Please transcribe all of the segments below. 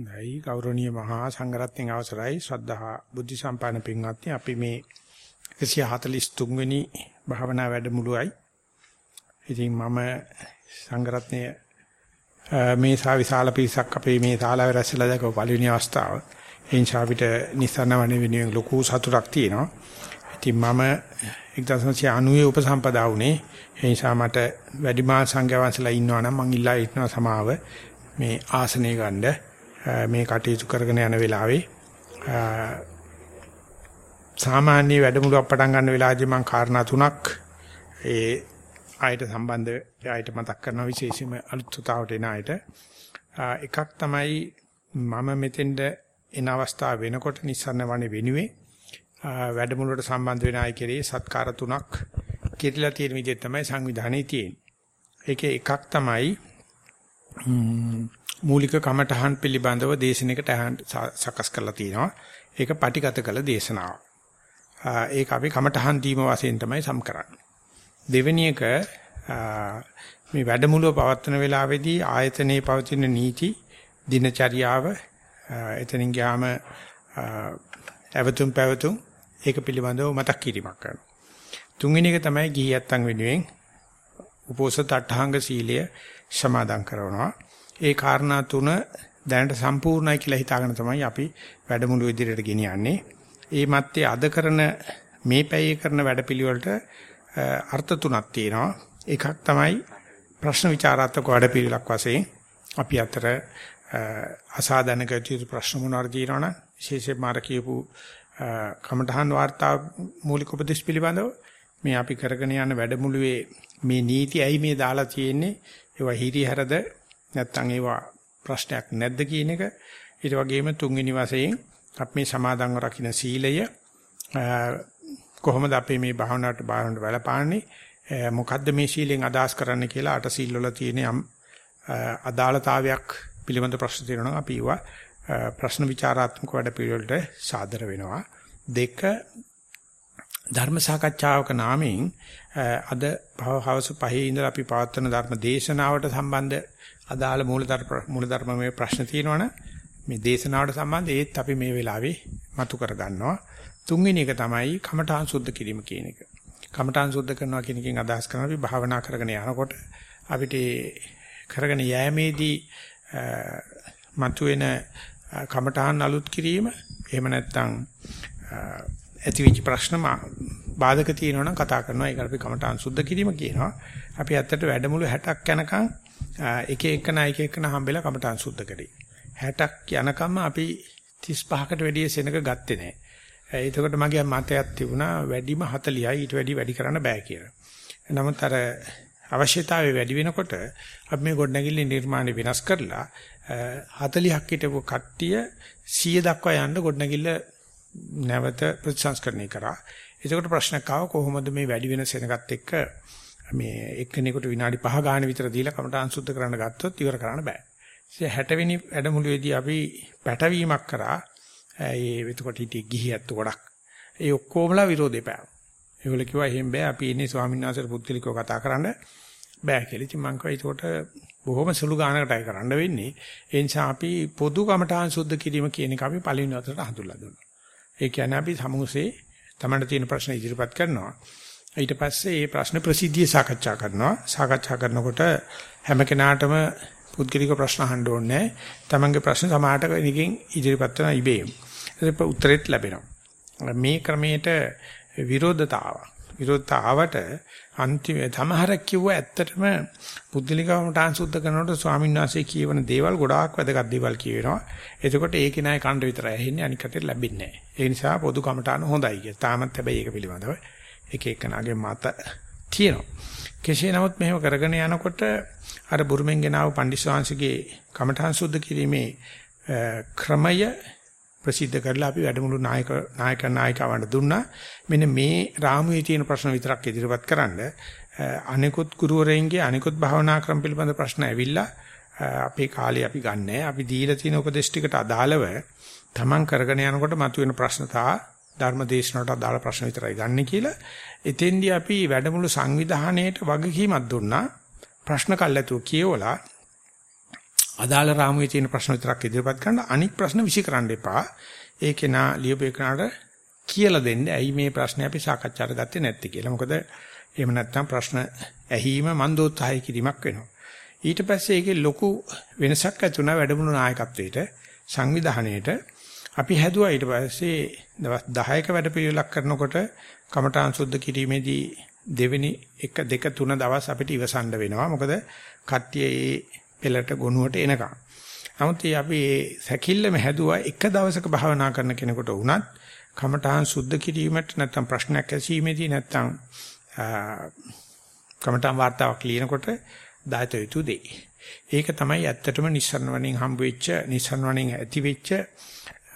නැයි ගෞරවනීය මහා සංඝරත්නයේ අවසරයි ශ්‍රද්ධා බුද්ධ සම්පන්න පින්වත්නි අපි මේ 143 වෙනි භාවනා වැඩමුළුවයි. ඉතින් මම සංඝරත්නයේ මේ සා විශාල පිරිසක් අපේ මේ ශාලාවේ රැස්ලා දැකව පළවෙනි අවස්ථාව. ඒ නිසා අපිට නිසනවන වෙනුවෙන් ලොකු සතුටක් තියෙනවා. ඉතින් මම 1990 උපසම්පදා වුණේ. ඒ නිසා මට වැඩිමහල් සංඝයා වහන්සේලා ඉන්නවා නම් මං ඉල්ලා ඉන්නවා සමාව මේ ආසනය ගන්න මේ කටයුතු කරගෙන යන වෙලාවේ සාමාන්‍ය වැඩමුළුවක් පටන් ගන්න වෙලාවදී මම කාරණා තුනක් ඒ ආයත සම්බන්ධ ආයත මතක් කරන විශේෂයෙන්ම අලුත් සතාවට එන ආයත එකක් තමයි මම මෙතෙන්ද එන අවස්ථාව වෙනකොට නිස්සන්න වනේ වෙනුවේ වැඩමුළුවට සම්බන්ධ වෙන අය කෙරේ සත්කාර තුනක් කිරිලා තියෙන විදිහ තමයි සංවිධානයේ තියෙන්නේ. ඒකේ එකක් තමයි මූලික කමඨහන් පිළිබඳව දේශනයකට සකස් කරලා තියෙනවා. ඒක පටිගත කළ දේශනාව. ඒක අපි කමඨහන් දීම වශයෙන් තමයි සම් කරන්නේ. දෙවෙනි එක මේ වැඩමුළුව පවත්වන වෙලාවේදී ආයතනයේ පවතින නීති දිනචරියාව එතනින් ගියාම අවතුම් පැවතුම් ඒක පිළිබඳව මතක් කිරීමක් කරනවා. තුන්වෙනි එක තමයි ගිහියත්තන් වෙනුවෙන් උපෝසත අටහංග සීලය සමාදන් කරනවා. ඒ කාරණා තුන දැනට සම්පූර්ණයි කියලා හිතාගෙන තමයි අපි වැඩමුළු ඉදිරියට ගෙනියන්නේ. ඒ මැත්තේ අද කරන මේ පැයේ කරන වැඩපිළිවෙලට අර්ථ තුනක් තියෙනවා. එකක් තමයි ප්‍රශ්න විචාරාත්මක වැඩපිළිවෙලක් වශයෙන් අපි අතර අසාධනක යුතු ප්‍රශ්න මොනවාද කියනවනම් විශේෂයෙන්ම අර කියපු කමඨහන් වාර්තා මූලික උපදේශ පිළිබඳව මේ අපි කරගෙන යන වැඩමුළුවේ මේ නීති ඇයි මේ දාලා තියෙන්නේ ඒවා හිරිහැරද නැත්නම් ඒවා ප්‍රශ්නයක් නැද්ද කියන එක. ඊට වගේම තුන්වෙනි වශයෙන් අපි මේ සමාදන්ව රකින්න සීලය කොහොමද අපි මේ භාවනාවට බාරන්න බලපාන්නේ? මොකද්ද මේ සීලෙන් අදහස් කරන්න කියලා අට සීල් වල තියෙන යම් අදාළතාවයක් පිළිබඳ ප්‍රශ්න තියෙනවා අපි ඒවා ප්‍රශ්න විචාරාත්මක වැඩ පිළිවෙලට සාදර වෙනවා. දෙක ධර්ම සාකච්ඡාවක නාමයෙන් අද හවස පහේ ඉඳලා අපි පවත්වන ධර්ම දේශනාවට සම්බන්ධ අදාළ මූලධර්ම මූලධර්මයේ ප්‍රශ්න තියෙනවනේ මේ දේශනාවට සම්බන්ධ ඒත් අපි මේ වෙලාවේ මතු කර ගන්නවා තුන්වෙනි එක තමයි කමඨාන් සුද්ධ කිරීම කියන එක. කමඨාන් සුද්ධ කරනවා කියන එකෙන් අදහස් කරනවා අපි භාවනා කරගෙන යනකොට අපිට කරගෙන යෑමේදී මතුවෙන කමඨාන් අලුත් කිරීම එහෙම නැත්නම් ඇතිවිච්ච ප්‍රශ්න බාධක තියෙනවා නම් කතා කරනවා ඒක අපි කමඨාන් සුද්ධ කිරීම කියනවා. අපි ඇත්තට වැඩමුළු 60ක් යනකම් එක එකන එක එකන හම්බෙලා කමඨාන් සුද්ධ කරේ. 60ක් යනකම් අපි 35කට වැඩිය සෙනඟ ගත්තේ නැහැ. එතකොට මගේ මතයක් තිබුණා වැඩිම 40යි ඊට වැඩි වැඩි කරන්න බෑ කියලා. නමුත් අර අවශ්‍යතාවය වැඩි වෙනකොට අපි මේ ගොඩනැගිල්ල නිර්මාණය වෙනස් කරලා 40ක් හිටපු කට්ටිය 100 දක්වා යන්න ගොඩනැගිල්ල නැවත ප්‍රතිසංස්කරණය කරා. එතකොට ප්‍රශ්නයක් ආව කොහොමද මේ වැඩි වෙන සෙනගත් එක්ක මේ එක්කෙනෙකුට විනාඩි 5 ගාන විතර දීලා කමටහන් සුද්ධ කරන්න ගත්තොත් ඉවර කරන්න බෑ. ඉතින් 60 වෙනි වැඩමුළුවේදී අපි පැටවීමක් කරා. ඒ එතකොට හිටියේ ගිහියත් ගොඩක්. ඒ ඔක්කොමලා විරෝධේ පෑවා. ඒගොල්ලෝ කිව්වා එහෙම බෑ අපි ඉන්නේ ස්වාමීන් වහන්සේට පුද්ගලිකව කතා කරන්න බෑ කියලා. ඉතින් මං කිව්වා ඒකට බොහොම සුළු ගානකටයි කරන්න වෙන්නේ. ඒ නිසා අපි පොදු කමඨාන් සුද්ධ කිරීම කියන එක අපි පළවෙනි වතාවට හඳුල්ලා දුන්නා. ඒ කියන්නේ අපි සමුසේ තමන්ට තියෙන ප්‍රශ්න ඉදිරිපත් කරනවා. ඊට පස්සේ මේ ප්‍රශ්න ප්‍රසිද්ධිය සාකච්ඡා කරනවා. සාකච්ඡා කරනකොට හැම කෙනාටම පුද්ගලික ප්‍රශ්න අහන්න ඕනේ. තමන්ගේ ප්‍රශ්න සමාහට එකකින් ඉදිරිපත් කරන ඉබේම. ඒක උත්තරෙත් ලැබෙනවා. මේ ක්‍රමයට විරෝධතාව. විරෝධතාවට අන්තිම සමහරක් කිව්ව ඇත්තටම පුද්ගලිකවම ටාන් සුද්ධ කරනකොට ස්වාමීන් වහන්සේ කියවන දේවල් ගොඩාක් වැදගත් දේවල් කියවෙනවා. එතකොට ඒකේ නෑ කණ්ඩ විතරයි ඇහෙන්නේ අනික් අතට ලැබෙන්නේ නෑ. ඒ නිසා පොදු කමටාන හොඳයි කිය. තාමත් හැබැයි ඒක පිළිබඳව එක එකනාගේ මත තියෙනවා. කෙසේ නමුත් මෙහෙම කරගෙන යනකොට අර බුරුමෙන් ගෙනාව පණ්ඩිස්වාංශගේ කමඨාන් සුද්ධ කිරීමේ ක්‍රමය ප්‍රසිද්ධ කරලා අපි වැඩමුළු නායක නායක නායිකවන්ට දුන්නා. මෙන්න මේ රාමුවේ තියෙන ප්‍රශ්න විතරක් ඉදිරිපත් කරන්න. අනිකුත් ගුරුවරයන්ගේ අනිකුත් භාවනා ක්‍රම පිළිබඳ ප්‍රශ්න ඇවිල්ලා අපේ කාලේ අපි ගන්නෑ. අපි දීලා තියෙන උපදේශ ටිකට අදාළව තමන් කරගෙන යනකොට මතුවෙන ප්‍රශ්න තා ධර්ම දේශනාවට අදාළ ප්‍රශ්න විතරයි ගන්න කියලා. එතෙන්දී අපි වැඩමුළු සංවිධානයේට වගකීමක් දුන්නා. ප්‍රශ්න කල්ැතුව කියවලා අදාළ රාමුවේ තියෙන ප්‍රශ්න විතරක් ඉදිරිපත් කරන්න අනික් ප්‍රශ්න විසිකරන්න එපා. ඒකේ නා ලියුපේකනට කියලා දෙන්න. ඇයි මේ ප්‍රශ්නේ අපි සාකච්ඡාට ගත්තේ නැත්තේ කියලා. මොකද එහෙම නැත්නම් ප්‍රශ්න ඇහිීම මන්දෝත්සාහය කිරීමක් වෙනවා. ඊට පස්සේ ඒකේ ලොකු වෙනසක් ඇති වුණා වැඩමුණු නායකත්වයට සංවිධානයේට අපි හැදුවා ඊට පස්සේ දවස් 10ක වැඩපිළිවෙලක් කරනකොට කමඨාන් සුද්ධ කිරීමේදී දෙවෙනි 1 2 3 දවස් අපිට ඉවසන්න වෙනවා. මොකද කට්ටිය ඒ පෙළට ගොනුවට එනකම්. නමුත් අපි සැකිල්ලම හැදුවා එක දවසක භාවනා කරන කෙනෙකුට වුණත් කමඨාන් සුද්ධ කිරීමට නැත්නම් ප්‍රශ්නයක් ඇසීමේදී නැත්නම් කමඨාන් වාර්තාවක් ලියනකොට දායත යුතු දෙයි. ඒක තමයි ඇත්තටම නිස්සරණ වණින් හම්බ වෙච්ච නිස්සරණ වණින් ඇති වෙච්ච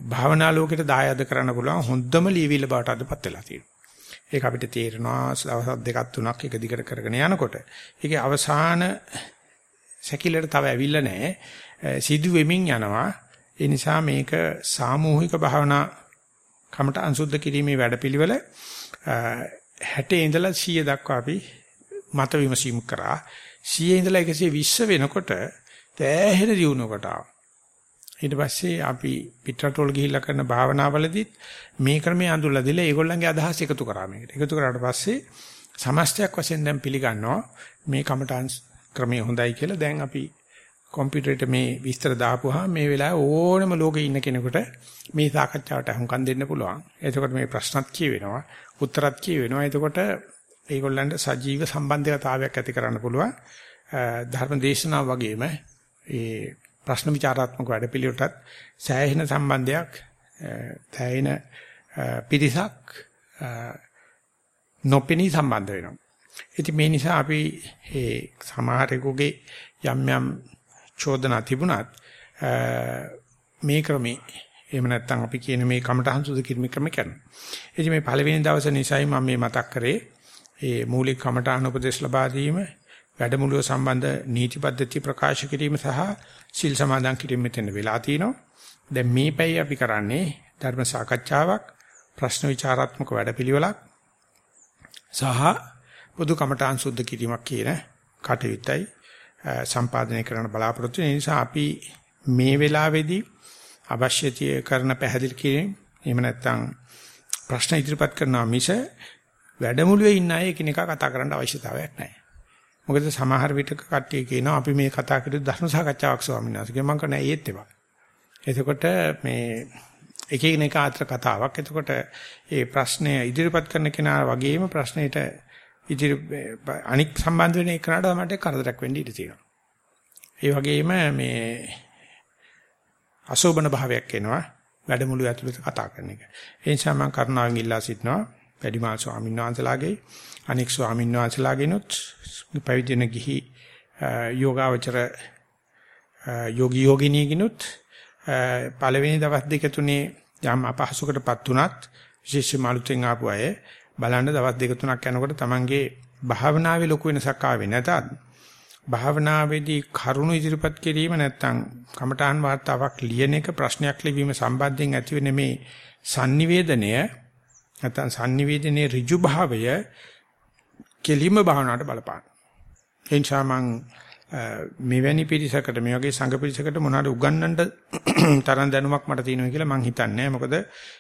භාවනා ලෝකෙට දායද කරන්න පුළුවන් හොඳම ලියවිල්ල බවට අදපත් වෙලා තියෙනවා. ඒක අපිට තේරෙනවා දවස් දෙකක් තුනක් එක දිගට කරගෙන යනකොට. ඒකේ අවසාන සැකිල්ලට තව ඇවිල්ලා නැහැ. සිදු වෙමින් යනවා. ඒ නිසා මේක සාමූහික භාවනා කමට අංශුද්ධ කිරීමේ වැඩපිළිවෙල 60 ඉඳලා 100 දක්වා අපි මත විමසීම් කරා 100 ඉඳලා 120 වෙනකොට තෑහෙන දියුණුවකට ආවා. ඊට පස්සේ අපි පිටරටවල ගිහිල්ලා කරන භාවනාවලදීත් මේ ක්‍රමයේ අඳුල්ලා දීලා ඒගොල්ලන්ගේ අදහස් එකතු කරා මේකට. එකතු කරාට පස්සේ සමස්තයක් වශයෙන් දැන් පිළිගන්නවා මේ කමටාන් ක්‍රමය හොඳයි කියලා. දැන් අපි කම්පියුටරේට මේ විස්තර දාපුවාම මේ වෙලාවේ ඕනම ලෝකේ ඉන්න කෙනෙකුට මේ සාකච්ඡාවට අහුම්කම් දෙන්න පුළුවන්. එතකොට මේ ප්‍රශ්නත් කියවෙනවා, උත්තරත් කියවෙනවා. එතකොට ඒගොල්ලන්ට සජීව සම්බන්ධතාවයක් ඇති කරන්න පුළුවන්. ධර්ම දේශනාව වගේම ඒ ප්‍රශ්න විචාරාත්මක වැඩපිළිවෙලටත් සෑහෙන සම්බන්ධයක් තැයින පිරිසක් නොපෙනී සම්බන්ධ වෙනවා. ඉතින් මේ නිසා අපි මේ සමහරෙකුගේ යම් යම් චෝදනා තිබුණත් මේ ක්‍රමේ එහෙම නැත්නම් අපි කියන මේ කමටහන් සුදු කිරීම ක්‍රම කරනවා. ඉතින් මේ පළවෙනි දවසේ නිසයි මම මේ මතක් කරේ ඒ මූලික කමටහන් උපදේශ ලබා දීම වැඩමුළුව සම්බන්ධ නීති පද්ධති ප්‍රකාශ කිරීම සහ සිල් සමාදන් කිරීම මෙතන වෙලා තිනවා. දැන් මේ පැය අපි කරන්නේ ධර්ම සාකච්ඡාවක් ප්‍රශ්න විචාරාත්මක වැඩපිළිවෙලක් සහ පොදු කමඨාන් සුද්ධ කිරීමක් කියන කටයුත්තයි සම්පාදනය කරන්න බලාපොරොත්තු වෙන නිසා අපි මේ වෙලාවේදී අවශ්‍යතිය කරන පැහැදිලි කිරීම එහෙම නැත්නම් ප්‍රශ්න ඉදිරිපත් කරනවා මිස වැඩමුළුවේ ඉන්න අය එකිනෙකා කතා කරන්න අවශ්‍යතාවයක් නැහැ. මොකද සමහර විටක කට්ටිය කියනවා අපි මේ කතා කරේ ධර්ම සාකච්ඡාවක් ස්වාමීන් වහන්සේ. මම කියන්නේ ඒත් ඒවා. එතකොට මේ එක එක අතර කතාවක්. එතකොට ඒ ප්‍රශ්නය ඉදිරිපත් කරන කෙනා වගේම ප්‍රශ්නෙට ඉදිරි අනික් සම්බන්ධ වෙන එකනට මට කරදරයක් වෙන්න ඉඩ තියෙනවා. ඒ වගේම මේ අශෝබන භාවයක් එනවා වැඩමුළු ඇතුළත කතා කරන එක. ඒ නිසා මම කරුණාවෙන් ඉල්ලා සිටිනවා වැඩිමහල් ස්වාමීන් වහන්සේලාගේ අනික් ස්වාමීන් වහන්සේලාගෙනුත් පැවිදෙන ගිහි යෝගාවචර යෝගී යෝගිනීගිනුත් පළවෙනි දවස් දෙක තුනේ යම් අපහසුකටපත් උනත් විශේෂ මාළුතෙන් ආපු අය බලන්න දවස් දෙක තුනක් යනකොට තමන්ගේ භාවනාවේ ලොකු වෙනසක් ආවේ නැතත් භාවනාවේදී කරුණු ඉදිරිපත් කිරීම නැත්නම් කමඨාන් වාර්තාවක් ලියන එක ප්‍රශ්නයක් ලිවීම සම්බන්ධයෙන් ඇතිවෙන මේ sannivedanaya නැත්නම් sannivedanයේ ඍජු භාවය කෙලිම භාවනාවට බලපාන. ඒ නිසා මම මෙවැනි පිරිසකට මේ වගේ සංඝ පිරිසකට මොනවාද උගන්වන්න තරම් දැනුමක් මට තියෙනවා කියලා මං හිතන්නේ මොකද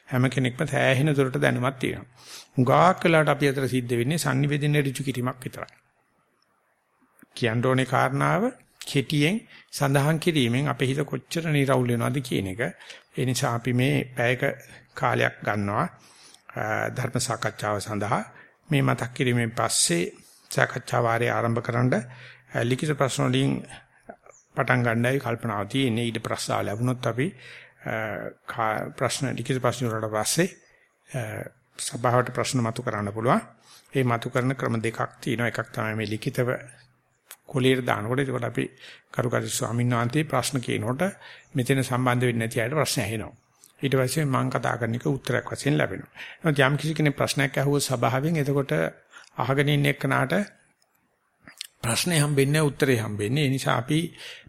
හැම කෙනෙක්ම සෑහෙන දුරට දැනුමක් තියෙනවා. හුඟක් වෙලාවට අපි අතර සිද්ධ වෙන්නේ sannivedana ඍජු කිරීමක් විතරයි. කියන්න ඕනේ කාරණාව කෙටියෙන් සඳහන් කිරීමෙන් අපේ හිත කොච්චර නිරවුල් වෙනවද කියන එක. ඒ නිසා අපි මේ පැයක කාලයක් ගන්නවා ධර්ම සාකච්ඡාව සඳහා මේ මතක් කිරීමෙන් පස්සේ සාකච්ඡා වාරය ආරම්භ කරන්න ලිඛිත ප්‍රශ්න වලින් පටන් ගන්නයි කල්පනාව තියෙන්නේ ඊට ප්‍රශ්න ලැබුණොත් අපි ප්‍රශ්න ලිඛිත ප්‍රශ්න වලට පස්සේ සභාවට ප්‍රශ්න මතු කරන්න පුළුවන්. ඒ මතු කරන ක්‍රම දෙකක් තියෙනවා. එකක් තමයි මේ ලිඛිතව කොලියට දානකොට ඒකට අපි කරුකටි ස්වාමීන් වහන්සේ ප්‍රශ්න කියනකොට මෙතන සම්බන්ධ වෙන්නේ නැති අයට ප්‍රශ්න ඇහෙනවා. ඊට පස්සේ මම කතා කරන එක උත්තරයක් වශයෙන් ලැබෙනවා. නමුත් යම් කිසි කෙනෙක් ප්‍රශ්නයක් අහුවොත් සභාවෙන් එතකොට අහගෙන ඉන්න එක්කනට ප්‍රශ්නේ හම්බෙන්නේ උත්තරේ හම්බෙන්නේ. ඒ නිසා අපි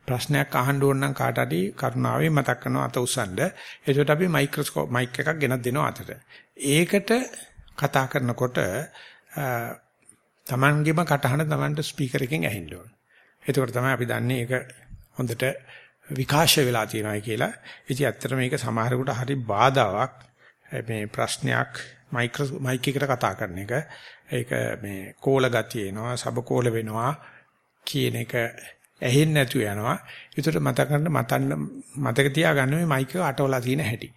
ප්‍රශ්නයක් අහන්න ඕන නම් කාට හරි කරුණාවෙන් මතක් කරනවා අත උස්සන්න. එතකොට අපි මයික්‍රොස්කෝප් මයික් එකක් ගෙනත් දෙනවා අතට. ඒකට කතා කරනකොට Tamanගෙම කටහඬ Tamanට ස්පීකර් එකෙන් ඇහෙන්න ඕන. එතකොට තමයි අපි දන්නේ ඒක හොඳට විකාශය වෙලා තියෙනවා කියලා. ඉතින් ඇත්තට මේක සමහරකට හරි බාධාවක් මේ ප්‍රශ්නයක් මයික්‍රෝ මයික් එකට කතා කරන එක. ඒක මේ කෝල ගතිය එනවා, සබ කෝල වෙනවා කියන එක ඇහෙන්නේ නැතු යනවා. ඒකට මතක ගන්න මතන්න මතක තියාගන්න මේ මයික් එක අටවලා තියෙන හැටි.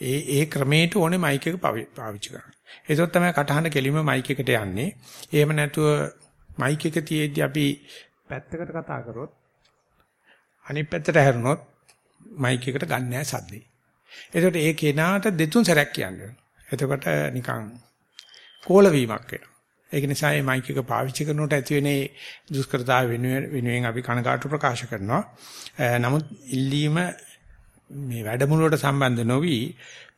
ඒ ඒ ක්‍රමයට ඕනේ මයික් එක පාවිච්චි කරන්න. ඒකත් තමයි කටහඬ කෙලිම මයික් එකට යන්නේ. එහෙම නැතුව මයික් එක තියේදී අපි පැත්තකට කතා කරොත් අනිත් පැත්තට හැරුණොත් මයික් එකට ගන්න නැහැ සද්දේ. ඒකට ඒ කෙනාට දෙතුන් සැරයක් කියන්නේ. එතකොට නිකන් කෝල වීමක් වෙනවා. ඒක නිසා මේ මයික් එක පාවිච්චි කරනකොට ඇති වෙන දුෂ්කරතාව වෙනුවෙන් අපි කනගාටු ප්‍රකාශ කරනවා. නමුත් ඉල්ලීම මේ වැඩමුළුවට සම්බන්ධ නොවි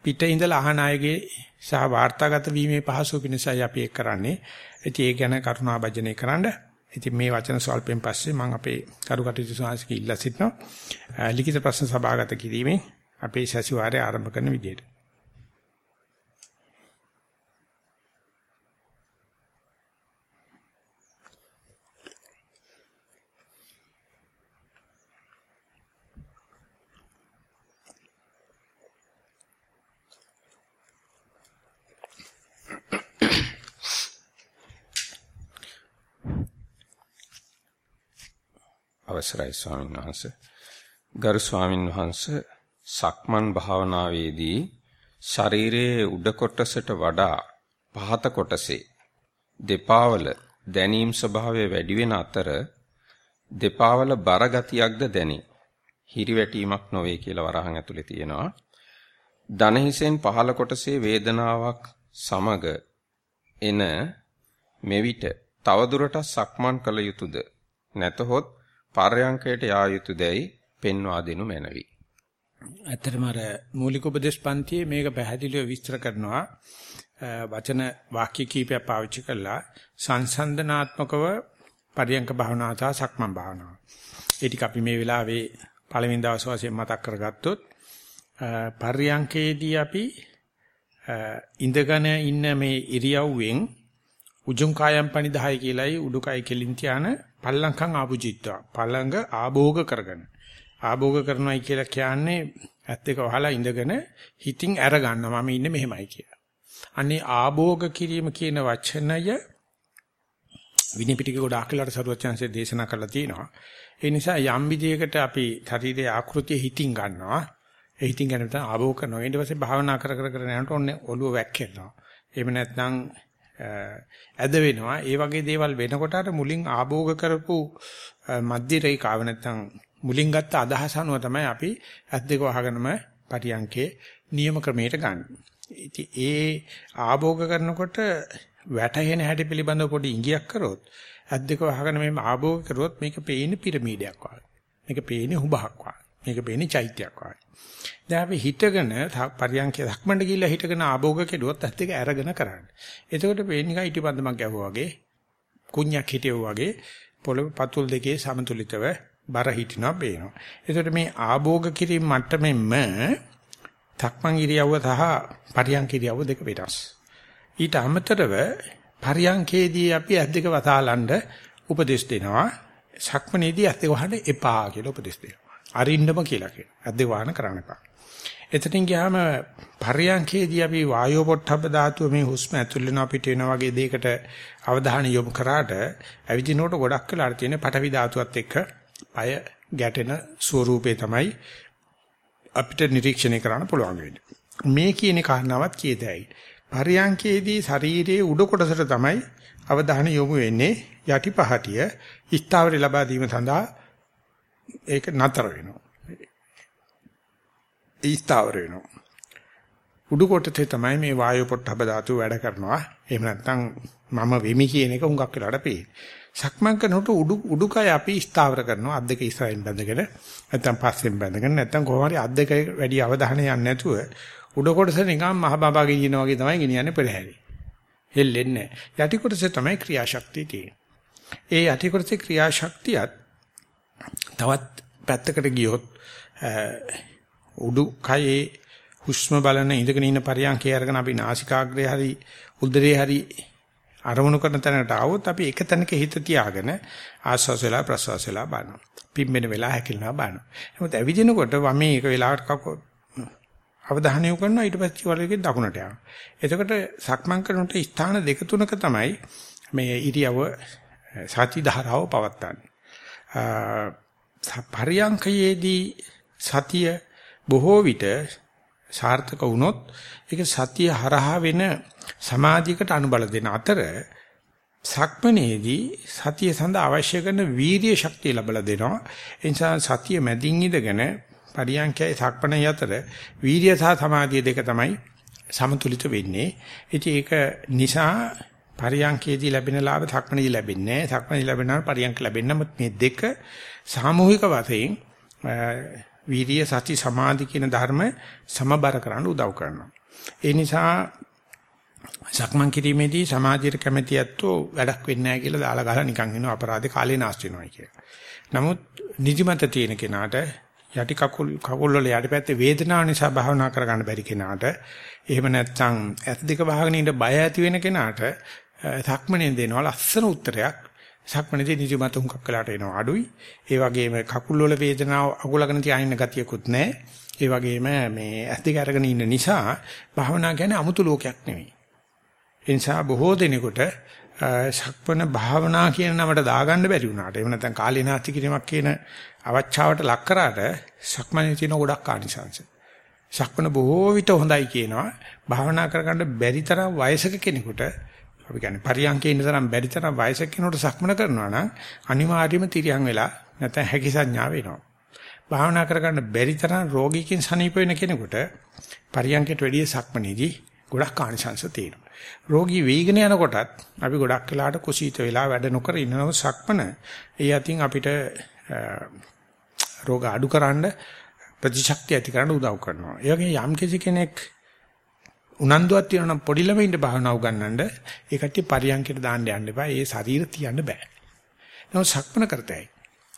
පිට ඉඳලා අහන අයගේ සහ වාර්තාගත වීමේ පහසු පිණිසයි අපි ඒක කරන්නේ. ඉතින් ඒ ගැන කරුණාභජනය කරන්න. ඉතින් මේ වචන ස්වල්පෙන් පස්සේ මම අපේ කරුකටයුතු සාංශික ඉල්ලා සිටිනවා. ලිඛිත ප්‍රශ්න සභාගත කිරීමෙන් අපේ සැසිවාරය ආරම්භ කරන විදියට. අවසරයි ස්වාමීන් වහන්ස. ගරු ස්වාමීන් වහන්ස සක්මන් භාවනාවේදී ශරීරයේ උඩ කොටසට වඩා පහත කොටසේ දෙපාවල දැනීම් ස්වභාවය වැඩි වෙන අතර දෙපාවල බර ගතියක්ද දැනේ. හිරිවැටීමක් නොවේ කියලා වරහන් ඇතුලේ තියෙනවා. දන හිසෙන් පහළ කොටසේ වේදනාවක් සමග එන මෙවිට තවදුරටත් සක්මන් කළ යුතුයද නැතහොත් පර්යංකයට යා යුතු දැයි පෙන්වා දෙනු මැනවි. ඇත්තටම අර මූලික උපදේශ පන්තියේ මේක පැහැදිලිව විස්තර කරනවා වචන වාක්‍ය කීපයක් පාවිච්චි කරලා සංසන්දනාත්මකව පරියංක භාවනාව සහ සක්මන් භාවනාව. ඒ ටික අපි මේ වෙලාවේ පළවෙනි දවස් වශයෙන් මතක් කරගත්තොත් පරියංකේදී අපි ඉඳගෙන ඉන්න මේ ඉරියව්වෙන් උජුං කායම් පනිදාය කියලයි උඩුකය කෙලින් තියාන පල්ලංකම් ආපුචිත්වා පළඟ ආභෝග කරගෙන ආභෝග කරනවායි කියලා කියන්නේ ඇත් දෙක වහලා ඉඳගෙන හිතින් අර ගන්නවා මම ඉන්නේ මෙහෙමයි කියලා. අනේ ආභෝග කිරීම කියන වචනය විනිපිටික ගොඩාක් වෙලාට සරුවචාන්සේ දේශනා කරලා තියෙනවා. ඒ නිසා යම් විදියකට අපි ශරීරයේ ආකෘතිය හිතින් ගන්නවා. ඒ හිතින් ගන්න තමයි ආභෝග කරනවා. ඊට පස්සේ භාවනා කර කර කර යනකොට ඔන්නේ ඔළුව වැක්කෙනවා. එහෙම නැත්නම් ඇද වෙනවා. ඒ වගේ දේවල් වෙනකොට අර මුලින් ආභෝග කරපු මධ්‍ය රේඛාව නැත්තම් මුලින් ගත්ත අදහස අනුව තමයි අපි ඇස් දෙක වහගෙනම පරියන්කේ නියම ක්‍රමයට ගන්න. ඉතින් ඒ ආභෝග කරනකොට වැටහෙන හැටි පිළිබඳව පොඩි ඉඟියක් කරොත් ඇස් දෙක වහගෙන මේ ආභෝග කරොත් මේක පේන්නේ පිරමීඩයක් වගේ. මේක පේන්නේ හුඹක් වගේ. මේක පේන්නේ චෛත්‍යයක් වගේ. දැන් අපි හිතගෙන පරියන්කේ ධක්මණ්ඩ ගිහිල්ලා හිතගෙන ආභෝග කෙරුවොත් ඇත්ත එක අරගෙන කරන්න. එතකොට පේන්නේ නිකන් ඉටිපන්දමක් ගැහුවා වගේ කුණ්‍යක් හිටියෝ වගේ පොළොව පතුල් දෙකේ සමතුලිතව බර හිටිනවා පේනවා. එතකොට මේ ආභෝග කිරීම මට්ටමෙන්ම ධක්මං ඉරියව්ව සහ පරියන්ක ඉරියව්ව දෙක වෙනස්. ඊට අමතරව පරියන්කේදී අපි ඇස් දෙක වතාලන්න උපදෙස් දෙනවා. සක්මනේදී ඇස් දෙක වහන්න එපා කියලා උපදෙස් දෙනවා. අරින්නම කියලා කියනවා. ඇද්දේ වාහන කරන්න එපා. එතනින් ගියාම පරියන්කේදී අපි වායෝ පොට්ටබ්බ ධාතුව මේ හුස්ම ඇතුල් වෙනවා පිට වෙනවා වගේ දෙයකට අවධානය යොමු කරාට ඇවිදිනකොට ගොඩක් වෙලාට තියෙන පටවි ධාතුවත් එක්ක පය ගැටෙන ස්වරූපේ තමයි අපිට නිරීක්ෂණය කරන්න පුළුවන් වෙන්නේ. මේ කියන කාරණාවත් කියදැයි. පරියන්කේදී ශරීරයේ උඩ කොටසට තමයි අවධානය යොමු වෙන්නේ යටිපහටිය ස්ථාවර ලබා දීම සඳහා ඒක නතර වෙනවා. ඊස්තාවර වෙනවා. උඩු කොටසේ තමයි මේ වායු පොට්ටබ ධාතු වැඩ කරනවා. එහෙම නැත්නම් මම වෙමි කියන එක හුඟක් වෙලාට පේන්නේ. සක්මන් කරනකොට උඩු උඩුකය අපි ස්ථාවර කරනවා. අත් දෙක ඉස්සරහින් බැඳගෙන නැත්නම් පස්සෙන් බැඳගෙන නැත්නම් කොහොම හරි අත් දෙක වැඩි අවධානය යන්නේ නැතුව උඩ කොටස නිකන් මහ බබා ගෙනියන වගේ තමයි ගෙනියන්නේ පෙරහැරි. හෙල්ලෙන්නේ නැහැ. යටි කොටසේ තමයි ක්‍රියාශක්තිය තියෙන්නේ. ඒ යටි කොටසේ ක්‍රියාශක්තියත් තවත් පැත්තකට ගියොත් උඩුකයේ හුස්ම බලන ඉඳගෙන ඉන්න පරියන්කේ අරගෙන අපි නාසිකාග්‍රේ හරි උදරේ හරි අරමුණු කරන තැනකට ආවොත් අපි එක තැනක හිත තියාගෙන ආස්වාස වෙලා ප්‍රසවාස වෙලා බලනවා. පිම්බෙන වෙලා හැකිලනවා බලනවා. නමුත් ඇවිදිනකොට වමේ එක වෙලාවට කක අවධානය යොමු කරනවා ඊට පස්සේ වලගේ දකුණට යනවා. එතකොට සක්මන් කරනකොට ස්ථාන දෙක තුනක තමයි මේ ඉරියව සති ධාරාව පවත්වන්නේ. පරියංකයේදී සතිය බොහෝ විට සාර්ථක වුණොත් ඒක සතිය හරහා වෙන සමාධියකට අනුබල දෙන අතර සක්මනේදී සතිය සඳහා අවශ්‍ය කරන වීර්ය ශක්තිය ලැබලා දෙනවා. ඒ නිසා සතිය මැදින් ඉඳගෙන පරියංකයයි සක්මනයි අතර වීර්ය සහ සමාධිය දෙක තමයි සමතුලිත වෙන්නේ. ඉතින් ඒක නිසා පරියංකේදී ලැබෙන ලාභ සක්මනේදී ලැබෙන්නේ නැහැ. සක්මනේදී ලැබෙනවා පරියංක ලැබෙන්නේ නැහැ. මේ දෙක සාමූහික වශයෙන් වීර්ය සති සමාධි කියන ධර්ම සමබර කරන්න උදව් කරනවා. ඒ නිසා සක්මන් කිරීමේදී සමාධියට කැමැති ඇත්තෝ වැඩක් වෙන්නේ නැහැ කියලා දාලා ගහලා නිකන් ඉනවා අපරාධේ කාලේ නාස්ති වෙනවා කියලා. නමුත් නිදිමත තියෙන කෙනාට යටි කකුල් කකුල් වල යටිපැත්තේ වේදනාව නිසා භාවනා කරගන්න බැරි කෙනාට එහෙම නැත්නම් ඇස් දෙක වහගෙන ඉඳ බය ඇති වෙන කෙනාට සක්මණෙන් දෙනවා ලස්සන උත්තරයක්. සක්මණේදී නිදිමත හුඟක් වෙලාට එනවා අඩුයි. ඒ වගේම කකුල් වල වේදනාව අගුලගෙන තියාගෙන ගතියකුත් නැහැ. ඒ වගේම මේ ඇස් දෙක අරගෙන ඉන්න නිසා භාවනා කියන්නේ 아무තු ලෝකයක් නෙවෙයි. ඒ නිසා බොහෝ දෙනෙකුට සක්මණ භාවනා කියන නමට දාගන්න බැරි වුණාට එහෙම නැත්නම් කාලීනාති කිරීමක් කියන අවචාවට ලක් කරාට සක්මණේ තියෙන ගොඩක් ආනිසංශ. සක්මණ බොහෝ විට හොඳයි කියනවා. භාවනා කරගන්න බැරි තරම් වයසක කෙනෙකුට අපි කියන්නේ පරියන්කේ ඉන්න තරම් බැරි තරම් වයසක කෙනෙකුට සක්මන කරනවා නම් අනිවාර්යයෙන්ම තිරියන් වෙලා නැත්නම් හැකි සංඥාව එනවා. භාවනා කරගන්න බැරි තරම් රෝගීකින් සනීප වෙන කෙනෙකුට පරියන්කයට වැඩිය සක්මනේදී ගොඩක් ආනිසංශ තියෙනවා. රෝගී වේගන යනකොටත් අපි ගොඩක් වෙලාට කුසීත වෙලා වැඩ නොකර ඉන්නව සක්මන. ඒ අතින් අපිට රෝග අඩුකරන ප්‍රතිශක්තිය ඇති කරන්න උදව් කරනවා. ඒ වගේ යම් කෙනෙක් උනන්දුවක් තියෙනවා නම් පොඩි ළමයින්ට භාවනා උගන්වන්න ඒ කට්ටිය පරියන්කයට දාන්න යන්න එපා. ඒ ශරීර තියන්න බෑ. නමුත් සක්මන කරතයි.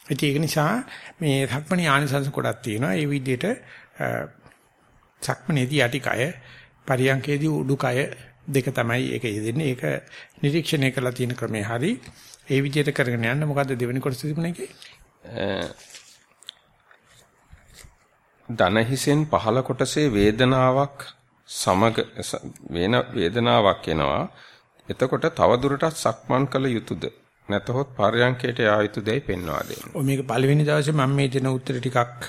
ඒක නිසා මේ සක්මණේ ආනිසංස කොටක් තියෙනවා. ඒ විදිහට සක්මනේදී යටිකය පරියන්කේදී උඩුකය දෙක තමයි ඒක යෙදෙන්නේ. ඒක නිරීක්ෂණය කරලා තියෙන ක්‍රමේ හරි. ඒ විදිහට කරගෙන යන්න මොකද්ද දෙවෙනි කොටස තිබුණේ ඒකේ? දන හිසෙන් පහළ කොටසේ වේදනාවක් සමග වෙන වේදනාවක් එනවා. එතකොට තව දුරටත් සක්මන් කළ යුතුයද? නැතහොත් පරයන්කයට යා යුතුයදයි පෙන්වා දෙන්න. ඔය මේක පළවෙනි දවසේ මම මේ දෙන උත්තර ටිකක්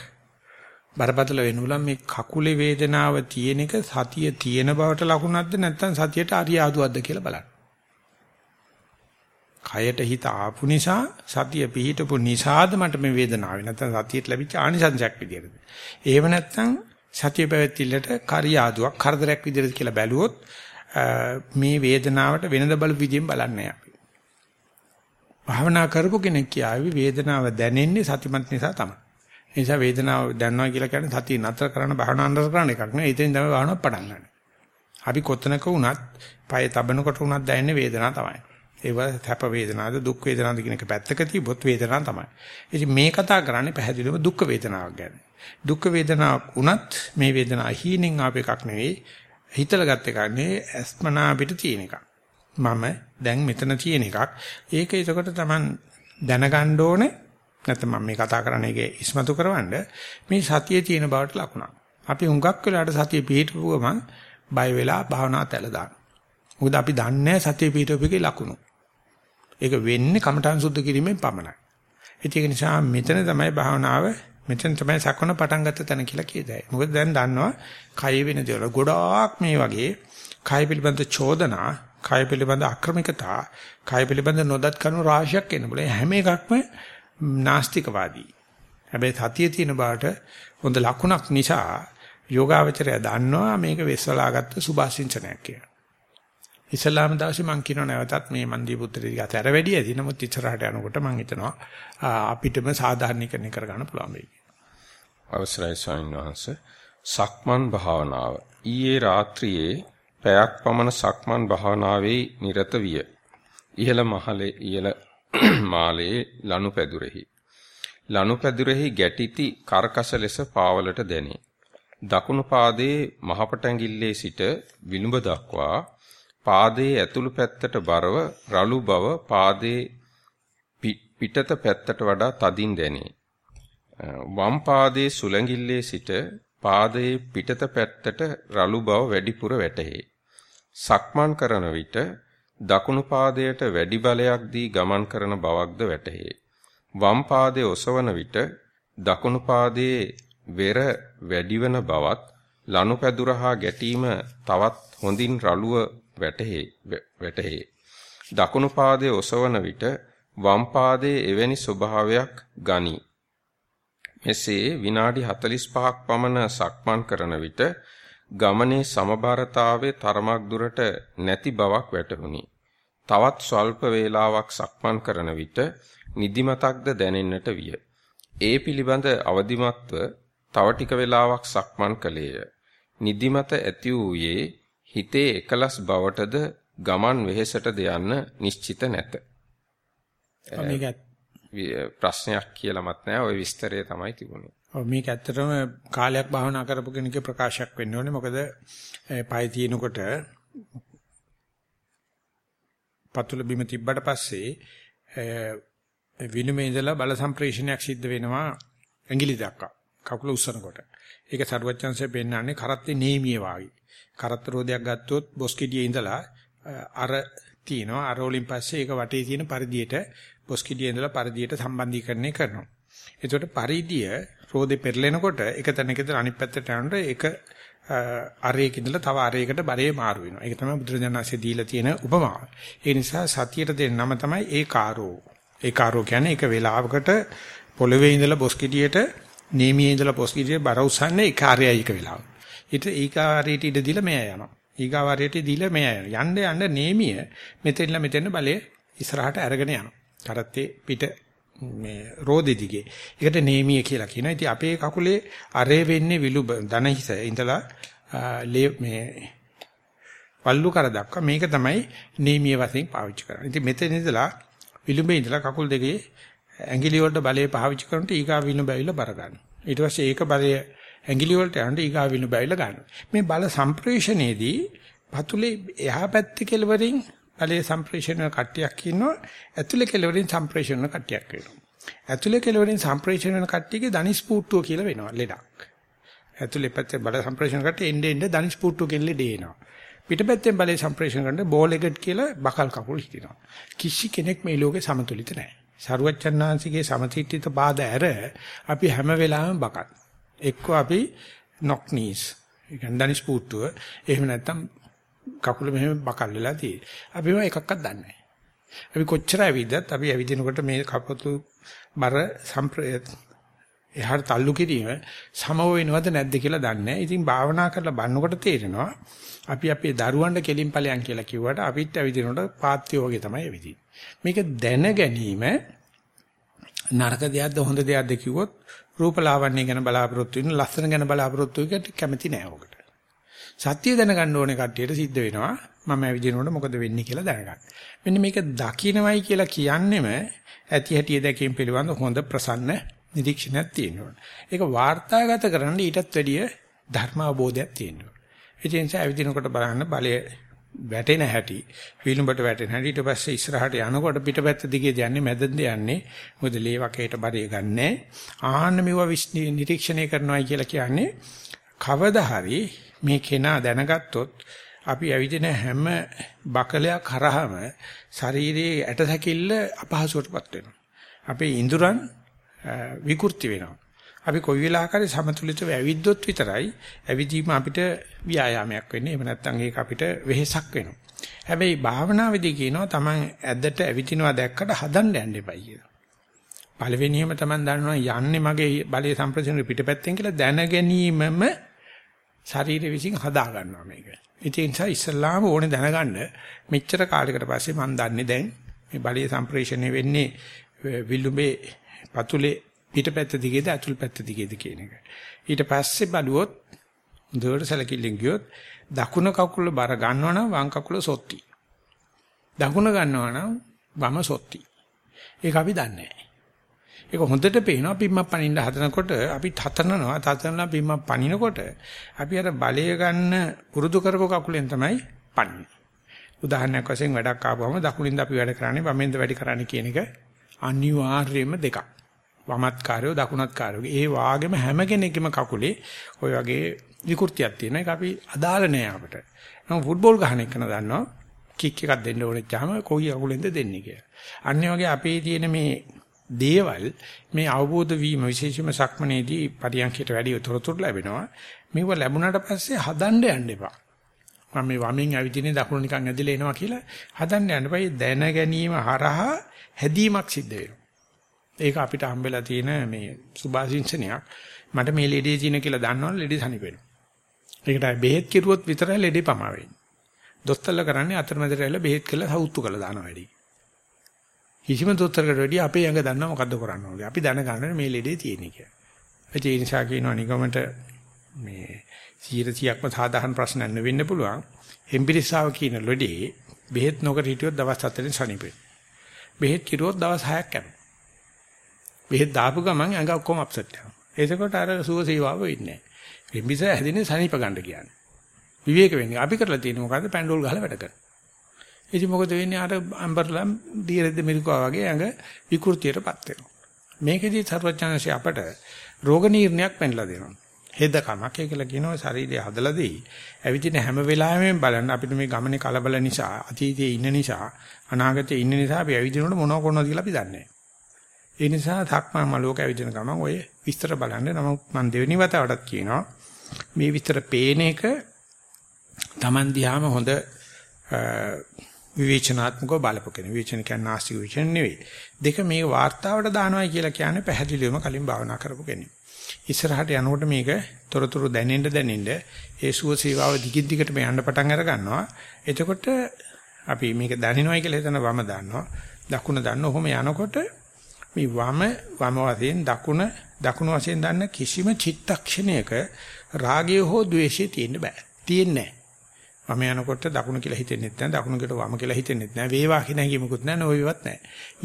බරපතල වෙනුලා මේ කකුලේ වේදනාව තියෙන එක සතිය තියෙන බවට ලකුණක්ද නැත්නම් සතියට අරියාදුවක්ද කියලා බලන්න. කයට හිත ආපු නිසා සතිය පිහිටපු නිසාද මට මේ වේදනාව නැත්නම් සතියට ලැබිච්ච ආනිසංසයක් විදියට. එහෙම නැත්නම් සතිය පැවැත්තිල්ලට කාර්යාදුවක් කරදරයක් විදිහට කියලා බැලුවොත් මේ වේදනාවට වෙනද බලු විදිහෙන් බලන්නේ අපි. භාවනා කරපු කෙනෙක් කියාවි වේදනාව දැනෙන්නේ සතිමත් නිසා තමයි. ඒ නිසා වේදනාව දැනනවා කියලා කියන්නේ සතිය නතර කරන භාවනා නතර කරන එකක් නෙවෙයි. ඒතෙන් තමයි භාවනාව පටන් ගන්න. අපි කොතනක වුණත් පය තබනකොට වුණත් දැනෙන්නේ වේදනාව තමයි. ඒව තප වේදනාවද දුක් වේදනාවද කියන එක පැත්තක තිබොත් වේදනාව තමයි. ඉතින් මේ කතා කරන්නේ පැහැදිලිවම දුක් වේදනාවක් ගැන. දුක් වේදනාවක් වුණත් මේ වේදනාව හීනෙන් ආප එකක් නෙවෙයි හිතලා ගත් එකක් නෙවෙයි අස්මනා අපිට තියෙන එකක්. මම දැන් මෙතන තියෙන එකක්. ඒක එතකොට Taman දැනගන්න ඕනේ. නැත්නම් මම මේ කතා කරන්නේ ඒකේ ඉස්මතු කරවන්න මේ සතියේ තියෙන බවට ලකුණක්. අපි හුඟක් වෙලාට සතිය පිහිටපු ගමන් බය වෙලා භාවනාවට ඇල දාන. මොකද අපි දන්නේ සතිය පිහිටපුකේ ලකුණු. ඒක වෙන්නේ කමඨං සුද්ධ කිරීමෙන් පමණයි. ඒක නිසා මෙතන තමයි භාවනාව මෙතෙන් තමයි සක්වන පටන් ගත්ත තැන කියලා කියදයි. මොකද දැන් දන්නවා කය වෙන දේවල් ගොඩාක් මේ වගේ කය පිළිබඳ චෝදනා, කය පිළිබඳ අක්‍රමිකතා, කය පිළිබඳ නොදත් කරුණු රාශියක් එන්න බුලේ හැම එකක්ම නාස්තිකවාදී. හැබැයි සතියේ තියෙන බාට හොඳ ලකුණක් නිසා යෝගාවචරය දන්නවා මේක වෙස්සලාගත්ත සුභාසින්චනයක් කියලා. ඉස්ලාම දාශි මම කියනවා නැවතත් මේ මන්දී පුත්‍රය දිග අතර වැඩි ඇති. නමුත් ඉස්සරහට යනකොට මම හිතනවා අපිටම සාධාරණීකරණය කරගන්න පුළුවන් වෙයි. අවසරයි ස්වාමීන් වහන්සේ. සක්මන් භාවනාව. ඊයේ රාත්‍රියේ පැයක් පමණ සක්මන් භාවනාවේ නිරත විය. ඉහළ මහලේ ඉහළ මාලේ ලනුපැදුරෙහි. ලනුපැදුරෙහි ගැටිති කර්කස ලෙස පාවලට දැනේ. දකුණු පාදයේ මහපටැඟිල්ලේ සිට විලුඹ දක්වා පාදයේ ඇතුළු පැත්තට බරව රළු බව පාදයේ පිටත පැත්තට වඩා තදින් දැනේ. වම් පාදයේ සුලඟිල්ලේ සිට පාදයේ පිටත පැත්තට රළු බව වැඩිපුර වැටහේ. සක්මන් කරන විට දකුණු පාදයට වැඩි බලයක් දී ගමන් කරන බවක්ද වැටහේ. වම් පාදයේ ඔසවන විට දකුණු පාදයේ වෙර වැඩිවන බවත් ලනුපැදුර හා ගැටීම තවත් හොඳින් රළුව වැටහේ වැටහේ. දකුණු පාදයේ ඔසවන විට වම් පාදයේ එවැනි ස්වභාවයක් ගනී. මෙසේ විනාඩි 45ක් පමණ සක්මන් කරන විට ගමනේ සමබරතාවයේ තරමක් දුරට නැති බවක් වැටහුණි. තවත් ස්වල්ප වේලාවක් සක්මන් කරන විට නිදිමතක්ද දැනෙන්නට විය. ඒ පිළිබඳ අවදිමත්ව තව ටික වේලාවක් සක්මන් කළේය. නිදිමත ඇති වූයේ හිතේ එකලස් බවටද ගමන් වෙහෙසටද යන්න නිශ්චිත නැත. මේක ප්‍රශ්නයක් කියලාමත් නෑ ওই විස්තරය තමයි තිබුණේ. ඔව් මේක ඇත්තටම කාලයක් භාවනා කරපු කෙනෙක්ගේ ප්‍රකාශයක් වෙන්න ඕනේ. මොකද පය තියෙනකොට පතුල බිම තිබ්බට පස්සේ විනුමේ ඉඳලා බල සම්ප්‍රේෂණයක් සිද්ධ වෙනවා ඇඟිලි දක්වා. කකුල උස්සනකොට. ඒක සරුවච්චන්සේ පෙන්නන්නේ කරත්තේ නේමිය වාගේ. කරත්ත රෝදයක් ගත්තොත් බොස්කිඩියේ ඉඳලා අර තියෙනවා අර වලින් පස්සේ ඒක වටේ තියෙන පරිධියට බොස්කිඩියේ ඉඳලා පරිධියට සම්බන්ධීකරණය කරනවා. එතකොට පරිධිය රෝදේ පෙරලෙනකොට එක තැනකද අනිත් පැත්තට යනකොට ඒක අරයක ඉඳලා තව අරයකට බරේ මාරු වෙනවා. ඒක තමයි බුදුරජාණන්සේ දීලා තියෙන උපමාව. ඒ නිසා සතියට දෙන නම තමයි ඒකාරෝ. ඒකාරෝ කියන්නේ එක වෙලාවකට පොළවේ ඉඳලා බොස්කිඩියට නේමියේ ඉඳලා බොස්කිඩියට බර උස්සන්නේ ඒ කාර්යයයි එක වෙලාව. ඊට ඊකාරයට ඉඳ දීලා මෙයා යනවා. ඊගාවාරයට දීලා මෙයා යනවා. යන්න යන්න නේමිය මෙතෙන්ලා මෙතෙන් බලේ ඉස්සරහට අරගෙන යනවා. කරත්තේ පිට මේ රෝදෙ දිගේ. ඒකට නේමිය කියලා කියනවා. ඉතින් අපේ කකුලේ අරේ වෙන්නේ විලුඹ දනහිස ඉඳලා මේ පල්ලු කර දක්වා මේක තමයි නේමිය වශයෙන් පාවිච්චි කරන්නේ. ඉතින් මෙතන ඉඳලා විලුඹේ ඉඳලා කකුල් දෙකේ ඇඟිලි වලට බලය පාවිච්චි කරනට ඊගා විලුඹ ඇවිල්ලා බර ගන්නවා. ඊට පස්සේ ඒක බලය ඇඟිලි වලට යනට ඊගා විලුඹ ඇවිල්ලා ගන්නවා. මේ බල සම්ප්‍රේෂණයේදී පතුලේ එහා පැත්තේ කෙළවරින් බලයේ සම්ප්‍රේෂණ වෙන කට්ටියක් ඉන්නවා. ඇතුලේ කෙළවරින් සම්ප්‍රේෂණ වෙන කට්ටියක් වෙනවා. ඇතුලේ කෙළවරින් සම්ප්‍රේෂණ වෙන කට්ටියගේ ධනිස් පුට්ටුව කියලා වෙනවා ලෙඩක්. ඇතුලේ පැත්තේ බල සම්ප්‍රේෂණ කට්ටිය එන්නේ එන්නේ ධනිස් පුට්ටුව කියන ලෙඩේ එනවා. පිටපැත්තෙන් බලයේ සම්ප්‍රේෂණ කරන බෝලෙගට් කියලා බකල් කකුල් හිටිනවා. කිසි කෙනෙක් මේ ලෝකේ සමතුලිත නැහැ. සරුවච්චන්නාංශිකේ සමතිත්‍ිත බාධ ඇර අපි හැම වෙලාවෙම බකත් එක්ක අපි නොක් නීස් ඒ කියන්නේ ධනිස් පුට්ටුව එහෙම නැත්නම් කකුල මෙහෙම බකල් වෙලා තියෙන්නේ. අපි මේවා එකක්වත් දන්නේ නැහැ. අපි කොච්චර ඇවිද්දත් අපි ඇවිදිනකොට මේ කපතු බර සම්ප්‍රයත් එහාට තල්ලු කිරීම සමව වෙනවද නැද්ද කියලා දන්නේ නැහැ. ඉතින් භාවනා කරලා බලනකොට තේරෙනවා අපි අපේ දරුවන්ට කෙලින් ඵලයන් කියලා කිව්වට අපිත් ඇවිදිනකොට පාත්‍ය වගේ තමයි ඇවිදින්නේ. මේක දැන ගැනීම නරක දෙයක්ද හොඳ දෙයක්ද කිව්වොත් රූපලාවන්‍ය ගැන බලාපොරොත්තු වෙන ලස්සන ගැන බලාපොරොත්තු වෙකට කැමති නෑ ඔකට. සත්‍ය දැනගන්න ඕනේ කට්ටියට සිද්ධ වෙනවා. මම ඇවිදිනකොට මොකද වෙන්නේ කියලා දැනගන්න. මෙන්න මේක දකින්නවයි කියලා කියන්නෙම ඇති හැටි දැකීම පිළිබඳ හොඳ ප්‍රසන්න නිරීක්ෂණයක් තියෙනවා. ඒක වාර්තාගත කරන්න ඊටත් වැඩිය ධර්ම අවබෝධයක් තියෙනවා. ඒ නිසා ඇවිදිනකොට බලන්න බලය වැටෙන හැටි විලුඹට වැටෙන හැටි ඊට පස්සේ ඉස්සරහට යනකොට පිටපැත්ත දිගේ යන්නේ මැදෙන්ද යන්නේ මොකද ලේ වකේට බරේ ගන්නෑ ආහන්න මෙව නිරීක්ෂණය කරනවායි කියලා කියන්නේ කවදා හරි මේ කෙනා දැනගත්තොත් අපි ඇවිදින හැම බකලයක් කරාම ශරීරයේ ඇටසැකිල්ල අපහසුවටපත් වෙනවා. අපේ ඉඳුරන් විකෘති වෙනවා. අපි කොයි වෙලාවකරි සමතුලිතව ඇවිද්දොත් විතරයි ඇවිදීම අපිට ව්‍යායාමයක් වෙන්නේ. එහෙම නැත්නම් ඒක අපිට වෙහෙසක් වෙනවා. හැබැයි භාවනාවේදී කියනවා Taman ඇද්දට ඇවිදිනවා දැක්කට හදන්න යන්න එපයි කියලා. පළවෙනියම Taman දන්නවා යන්නේ මගේ බලයේ සම්ප්‍රසන්න පිටපැත්තෙන් කියලා දැන ගැනීමම ශරීරය විසින් හදා ගන්නවා මේක. ඒ නිසා ඉස්සල්ලාම ඕනේ දැනගන්න මෙච්චර කාලයකට පස්සේ මම දන්නේ දැන් මේ බලයේ සම්ප්‍රේෂණය වෙන්නේ විලුඹේ පතුලේ පිටපැත්ත දිගේද ඇතුල් පැත්ත දිගේද කියන එක. ඊට පස්සේ බලුවොත් දුවට සැලකිල්ලෙන් ගියොත් දකුණ කකුල බර ගන්නවනම් වම් කකුල සොත්ති. දකුණ ගන්නවනම් වම සොත්ති. ඒක අපි දන්නේ නැහැ. ඒක හොඳට පේනවා පිම්මක් පනින්න හදනකොට අපි තතනනවා තතනලා පිම්මක් පනිනකොට අපි අර බලය ගන්න පුරුදු කරපු කකුලෙන් තමයි පනින්නේ. උදාහරණයක් වශයෙන් වැඩක් ආපුවම දකුණින්ද අපි වැඩ කරන්නේ වමෙන්ද වැඩ කරන්නේ කියන එක අනිවාර්යයෙන්ම දෙකක්. වමත් කාර්යෝ දකුණත් කාර්යෝ. ඒ වාගෙම හැම කෙනෙක්ගේම කකුලේ ওই වගේ විකෘතියක් තියෙන එක අපි අදාළ නෑ අපිට. නම් ෆුට්බෝල් ගහන එක දන්නවා කික් එකක් දෙන්න ඕනෙච්චාම කොයි අකුලෙන්ද දෙන්නේ කියලා. අනිත් වගේ අපේ තියෙන මේ දේවල් මේ අවබෝධ වීම විශේෂයෙන්ම සක්මනේදී පරියන්කයට වැඩි තොරතුරු ලැබෙනවා. මේව ලැබුණාට පස්සේ හදන්න යන්න එපා. මම මේ වමෙන් ඇවිදින්නේ දකුණු නිකන් ඇදලා එනවා කියලා හදන්න යන්න එපා. දැන ගැනීම හරහා හැදීමක් සිද්ධ වෙනවා. ඒක අපිට හම්බෙලා තියෙන මේ සුභාසින්චනයක්. මට මේ ලෙඩේ තියෙන කියලා දන්නවනේ ලෙඩේ සනීපෙනවා. ඒකට බෙහෙත් කිරුවොත් විතරයි ලෙඩේ පමා වෙන්නේ. දොස්තරලා කරන්නේ අතරමැදට ඇවිල්ලා බෙහෙත් කළා සවුත්තු කළා දානවා වැඩි. කිසිම දොස්තරකට වැඩිය අපේ ඇඟ දන්නා මොකද්ද කරන්න ඕනේ. අපි දැනගන්න මේ ලෙඩේ තියෙන කියලා. ඒ නිසා කියනවා නිගමට මේ 100%ක්ම සාධාරණ ප්‍රශ්නයක් නෙවෙන්න පුළුවන්. එම්පිරිසාව කියන ලෙඩේ බෙහෙත් නොකර හිටියොත් දවස් 7 න් සනීපේ. බෙහෙත් කිරුවොත් දවස් 6ක් යනවා. බෙහෙත් දාපු ගමන් ඇඟ ඔක්කොම අප්සෙට් වෙනවා. එතකොට අර සුව සේවාව වෙන්නේ නැහැ. එම්බිස හැදෙන්නේ සනීප ගන්න කියන්නේ. විවේක වෙන්නේ. අපි කරලා තියෙන්නේ මොකද්ද? පැන්ඩෝල් ගහලා වැඩ කරනවා. ඉතින් මොකද වෙන්නේ අර අම්බර්ලම් දීරෙද්ද මිරිකුවා වගේ ඇඟ විකෘතියටපත් වෙනවා. මේකෙදි සර්වඥාන්සේ අපට රෝග නිర్ణයක් පෙන්ලා දෙනවා. හෙදකමක් ඒකලා කියනවා ශරීරය හදලා දෙයි. ඇවිදින හැම වෙලාවෙම බලන්න අපිට මේ ගමනේ කලබල නිසා, අතීතයේ ඉන්න නිසා, අනාගතයේ ඉන්න නිසා අපි ඇවිදිනකොට මොනව කරනවද කියලා අපි දන්නේ ඒ නිසා සක්මා මලෝක ඇවිදින ගමන් ඔය විස්තර බලන්න. නමුත් මම දෙවෙනි වතාවටත් කියනවා මේ විස්තර පේන එක Taman දිහාම හොඳ විවේචනාත්මකව බලපු කෙනෙක්. විවේචන කියන්නේ ආස්තික විවේචන නෙවෙයි. දෙක මේ වார்த்தාවට දානවා කියලා කියන්නේ පැහැදිලිවම කලින් භාවනා කරපු කෙනෙක්. ඉස්සරහට යනකොට මේක තොරතුරු දැනෙන්න දැනෙන්න ඒ සුව සේවාව දිගින් දිගටම යන්න පටන් අර ගන්නවා. එතකොට අපි මේක දනිනවා කියලා හිතන වම දන්නවා. දකුණ දන්න ඔහොම යනකොට මේ වම වම වශයෙන් දකුණ දකුණ වශයෙන් දන්න කිසිම චිත්තක්ෂණයක රාගය හෝ ද්වේෂය තියෙන්න බෑ. තියෙන්නේ නැහැ. වම යනකොට දකුණ කියලා හිතෙන්නෙත් නැහැ. දකුණ කියලා වම කියලා හිතෙන්නෙත් නැහැ. වේවා කියන හැඟීමකුත් නැහැ. නොවේවත් නැහැ.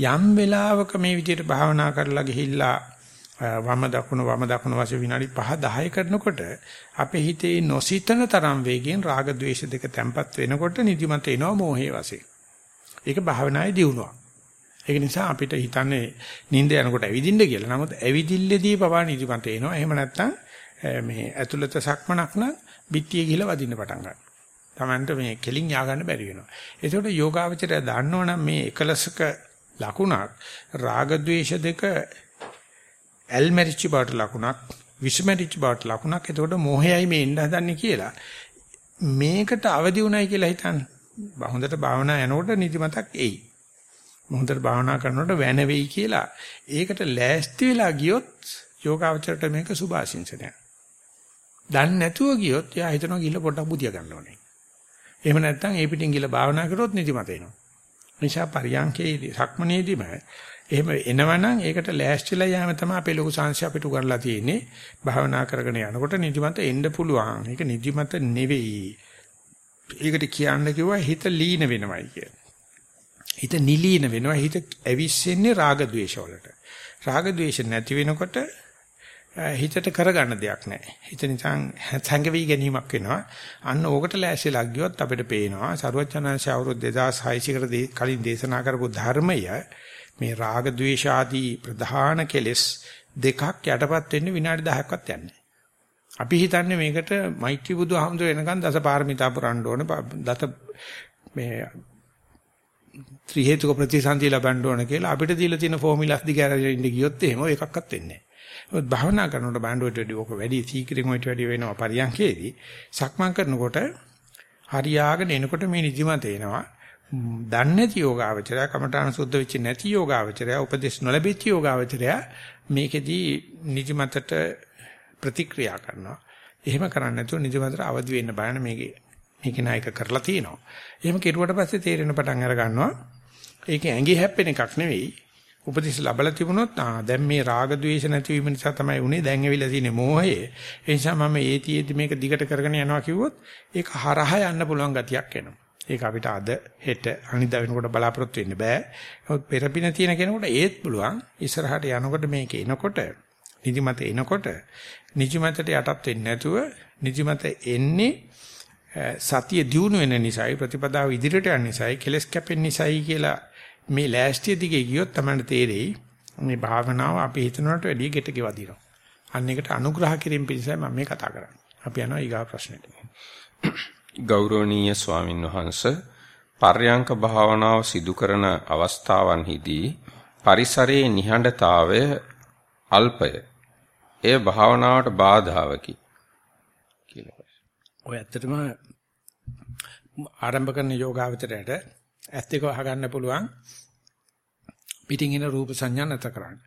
යම් වෙලාවක මේ විදිහට භාවනා කරලා ගිහිල්ලා වම දකුණ වම දකුණ වශයෙන් විනාඩි 5 10 කරනකොට අපේ හිතේ නොසිතන තරම් වේගෙන් රාග ద్వේෂ දෙක තැම්පත් වෙනකොට නිදිමත එනවා මෝහයේ වශයෙන්. ඒක භාවනායේ දියුණුවක්. ඒක නිසා අපිට හිතන්නේ නිින්ද යනකොට ඇවිදින්න කියලා. නමුත් ඇවිදිල්ලේදී පවා නිදිමත එනවා. එහෙම නැත්නම් මේ ඇතුළත සක්මනක් නම් පිටියේ ගිහලා වදින්න පටන් ගන්නවා. Tamanට මේ කෙලින් යා ගන්න බැරි වෙනවා. ඒකට යෝගාවචරය දන්නවනම් මේ එකලසක ලකුණක් රාග ద్వේෂ දෙක ඇල්මැරිච්ච බවට ලකුණක් විෂමැරිච්ච බවට ලකුණක් එතකොට මොහයයි මේ එන්න හදන්නේ කියලා මේකට අවදි උනායි කියලා හිතන්න හොඳට භාවනා යනකොට නිදිමතක් එයි හොඳට භාවනා කරනකොට වැන වෙයි කියලා ඒකට ලෑස්ති වෙලා ගියොත් යෝගාවචරයට මේක සුභාශිංසනයක් දන්නේ නැතුව ගියොත් එයා හිතනවා ගිහලා පොඩ්ඩක් බුදියා ගන්න ඕනේ එහෙම නැත්නම් ඒ පිටින් ගිහලා භාවනා කරොත් නිදිමත එනවා නිසා පරියන්කේ සක්මනේදීම එහෙම එනවනම් ඒකට ලෑස්තිලා යෑම තමයි අපේ ලොකු සංශය අපිට උගන්ලා තියෙන්නේ. භාවනා කරගෙන යනකොට නිදිමත එන්න පුළුවන්. ඒක නිදිමත නෙවෙයි. ඒකට කියන්න කිව්වා හිත ලීන වෙනවයි කියලා. හිත නිලීන වෙනවා හිත ඇවිස්සෙන්නේ රාග ద్వේෂ වලට. රාග ద్వේෂ නැති වෙනකොට හිතට කරගන්න දෙයක් නැහැ. හිත නිකන් සංගවි ගැනීමක් වෙනවා. අන්න ඕකට ලෑස්තිලා ගියොත් අපිට පේනවා සරුවචනංශ අවුරුදු 2600 කට කලින් දේශනා කරපු ධර්මය මේ රාග ద్వේෂ ආදී ප්‍රධාන කෙලෙස් දෙකක් යටපත් වෙන්න විනාඩි 10ක්වත් යන්නේ. අපි හිතන්නේ මේකට මෛත්‍රී බුදු ආමඳුර එනකන් දස පාරමිතා පුරන්න ඕන දත මේ ත්‍රි හේතුක ප්‍රතිසන්දි ලබන්න ඕන කියලා අපිට දීලා තියෙන ෆෝමියුලාස් දිග අරගෙන ගියොත් එහෙම එකක්වත් වෙන්නේ නැහැ. භාවනා කරනකොට බෑන්ඩුවට වැඩි ඔක වැඩි සීක්‍රින් වලට වැඩි වෙනවා පරියන්කේදී. සක්මන් කරනකොට හරියාගෙන එනකොට මේ නිදිමත එනවා. දන්නේ නැති යෝගාවචරය කමඨාන සුද්ධ වෙච්ච නැති යෝගාවචරය උපදේශ නොලැබිච්ච යෝගාවචරය මේකෙදී නිදිමතට ප්‍රතික්‍රියා කරනවා. එහෙම කරන්නේ නැතුව නිදිමතට අවදි වෙන්න බලන්න මේකේ මේක නායක කරලා තියෙනවා. එහෙම කෙරුවට පස්සේ තේරෙන පටන් අර ගන්නවා. ඒක ඇඟි හැප්පෙන එකක් නෙවෙයි. උපදේශ ලැබලා තිබුණොත් ආ දැන් මේ රාග ద్వේෂ නැතිවීම නිසා තමයි උනේ දැන් ඇවිල්ලා තියෙන්නේ මෝහය. ඒ නිසා මම ඒතියෙදි මේක දිගට කරගෙන යනවා කිව්වොත් ඒක හරහා යන්න පුළුවන් ගතියක් එනවා. ඒක අපිට අද හෙට අනිදා වෙනකොට බලාපොරොත්තු වෙන්න බෑ. නමුත් පෙරපින තියෙන කෙනෙකුට ඒත් පුළුවන් ඉස්සරහට යනකොට මේක එනකොට නිදිමත එනකොට නිදිමතට යටත් වෙන්නේ නැතුව නිදිමත එන්නේ සතිය දියුණු වෙන නිසායි ප්‍රතිපදාව ඉදිරියට යන නිසායි කෙලස් කැපෙන නිසායි කියලා මේ ලෑස්තිය දිගේ ගියොත් තමයි තේරෙයි මේ භාවනාව අපි හිතනකට වැඩිය ගෙට ගෙවදිනවා. අන්න එකට අනුග්‍රහ කිරීම පිණිසයි මම මේ කතා කරන්නේ. අපි යනවා ඊගා ප්‍රශ්නෙට. ගෞරවනීය ස්වාමින් වහන්සේ පර්යංක භාවනාව සිදු කරන අවස්ථාවන්හිදී පරිසරයේ නිහඬතාවය අල්පය. එය භාවනාවට බාධාවකි. කියලා. ඔය ඇත්තටම ආරම්භ කරන යෝගාවචරයට ඇත්ත එක වහගන්න පුළුවන් පිටින් එන රූප සංඥා නැත කරන්න.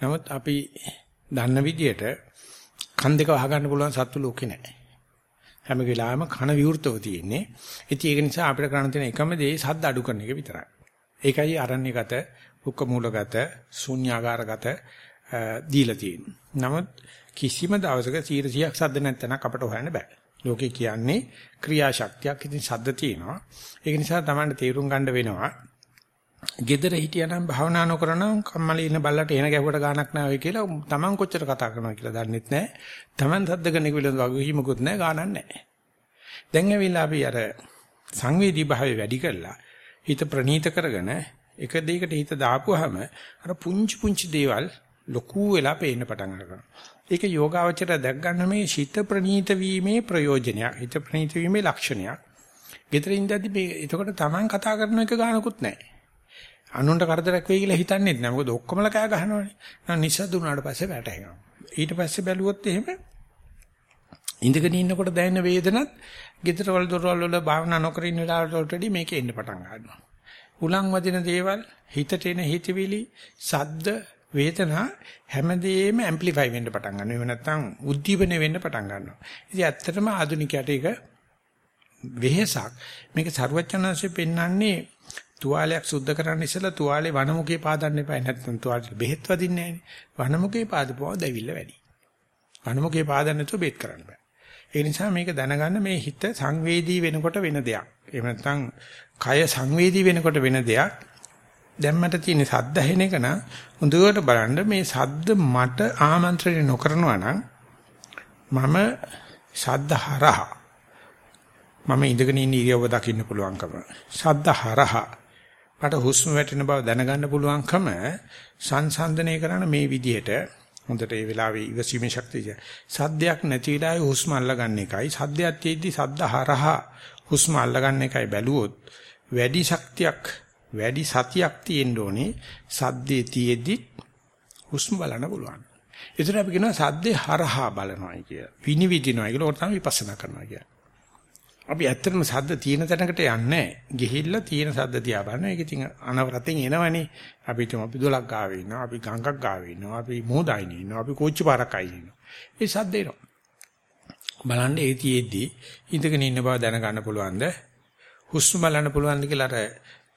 නමුත් අපි දන්න විදියට කන් දෙක වහගන්න පුළුවන් සත්තු ලෝකේ නැහැ. හැම වෙලාවෙම කන විවෘතව තියෙන්නේ. ඉතින් ඒක නිසා අපිට කරන්න තියෙන එකම දේ සද්ද අඩු කරන එක විතරයි. ඒකයි අරණ්‍යගත, කුක්ක මූලගත, ශුන්‍යාගාරගත දීලා තියෙන්නේ. නමුත් කිසිම දවසක 100ක් සද්ද නැත්නම් අපට හොයන්න බෑ. ලෝකේ කියන්නේ ක්‍රියාශක්තියක් ඉතින් සද්ද තියෙනවා. ඒක නිසා Tamanne තීරුම් ගන්න වෙනවා. gedara හිටියානම් භාවනා නොකරනම් කම්මලේ ඉන්න බල්ලට එන ගැහුවට ගාණක් නැහැ වෙයි කියලා Taman කොච්චර කතා කරනවා කියලා දන්නෙත් නැහැ. Taman සද්ද කෙනෙක් විලඳ වගකීමකුත් නැහැ ගාණක් නැහැ. දැන් ඇවිල්ලා අපි අර සංවේදී භාවය වැඩි කරලා හිත ප්‍රනීත කරගෙන එක දෙයකට හිත දාපුවාම අර පුංචි පුංචි දේවල් ලොකු වෙලා පේන්න පටන් ගන්නවා. ඒක යෝගාවචර දැක් ගන්න මේ ශිත ප්‍රනීත වීමේ ප්‍රයෝජනයක්. හිත ප්‍රනීත වීමේ ලක්ෂණයක්. ගෙදර ඉඳද්දි මේ එතකොට Taman කතා කරන එක ගානකුත් නැහැ. අනුන්ට කරදරයක් වෙයි කියලා හිතන්නේත් නැහැ. මොකද ඔක්කොමලා කෑ ගහනවනේ. නම් නිසද්ද උනාට පස්සේ වැටහෙනවා. ඊට පස්සේ බැලුවොත් එහෙම ඉඳගෙන ඉන්නකොට දැනෙන වේදනත් ගෙදර වල දොරවල් වල භාවනා නොකර ඉන්න වෙලාවට වලටදී මේකේ එන්න පටන් ගන්නවා. උලන් වදින දේවල්, හිතට එන හිතවිලි, සද්ද, වේදනා හැමදේම ඇම්ප්ලිෆයි වෙන්න පටන් ගන්නවා. එහෙම නැත්නම් උද්දීපනය වෙන්න පටන් ගන්නවා. ඉතින් ඇත්තටම ආධුනිකයට ඒක වෙහසක්. මේක ਸਰවඥාන්සේ පෙන්වන්නේ තුවාලයක් සුද්ධ කරන්න ඉස්සලා තුවාලේ වනමුකේ පාදන්න එපා. නැත්නම් තුවාලේ බෙහෙත් වදින්නේ නැහැ. වනමුකේ පාදපුවා දැවිල්ල වැඩි. වනමුකේ පාදන්න නැතුව බෙහෙත් කරන්න බෑ. ඒ නිසා මේක දැනගන්න මේ හිත සංවේදී වෙනකොට වෙන දෙයක්. එහෙම නැත්නම් කය සංවේදී වෙනකොට වෙන දෙයක්. දැම්මට තියෙන සද්ද ඇහෙන එක නම් හොඳට බලන්න මේ සද්ද මට ආමන්ත්‍රණය නොකරනවා නම් මම සද්ද හරහා මම ඉඳගෙන ඉන්න ඉරියව්ව දකින්න පුළුවන්කම. සද්ද හරහා මට හුස්ම වැටෙන බව දැනගන්න පුළුවන්කම සංසන්දනය කරන මේ විදිහට හොඳට ඒ වෙලාවේ ඉවසීමේ ශක්තිය සද්දයක් නැති වෙලාවේ හුස්ම අල්ලගන්න එකයි. සද්දයක් තියෙද්දි සද්ද හරහා හුස්ම අල්ලගන්න එකයි බැලුවොත් වැඩි ශක්තියක් වැඩි සතියක් තියෙන්න ඕනේ සද්දේ තියෙද්දි හුස්ම බලන්න පුළුවන්. ඒතර අපි කියනවා සද්දේ හරහා බලනවායි කිය. විනිවිදිනවායි කියලා ඔතන විපස්සනා කරනවා කිය. අපි ඇත්තටම සද්ද තියෙන තැනකට යන්නේ ගිහිල්ලා තියෙන සද්ද තියා බලන. ඒක ඉතින් අනවරතෙන් එනවනේ. අපි හිතමු අපි දොලක් ගාවේ ඉන්නවා, අපි ගඟක් ගාවේ ඉන්නවා, අපි මෝදයිනේ ඉන්නවා, අපි කෝච්චි පාරක් අයිනේ ඉන්නවා. ඒ සද්ද එනවා. බලන්න ඒ තියේදී ඉඳගෙන ඉන්න බව දැනගන්න පුළුවන්ද? හුස්ම බලන්න පුළුවන්ද කියලා අර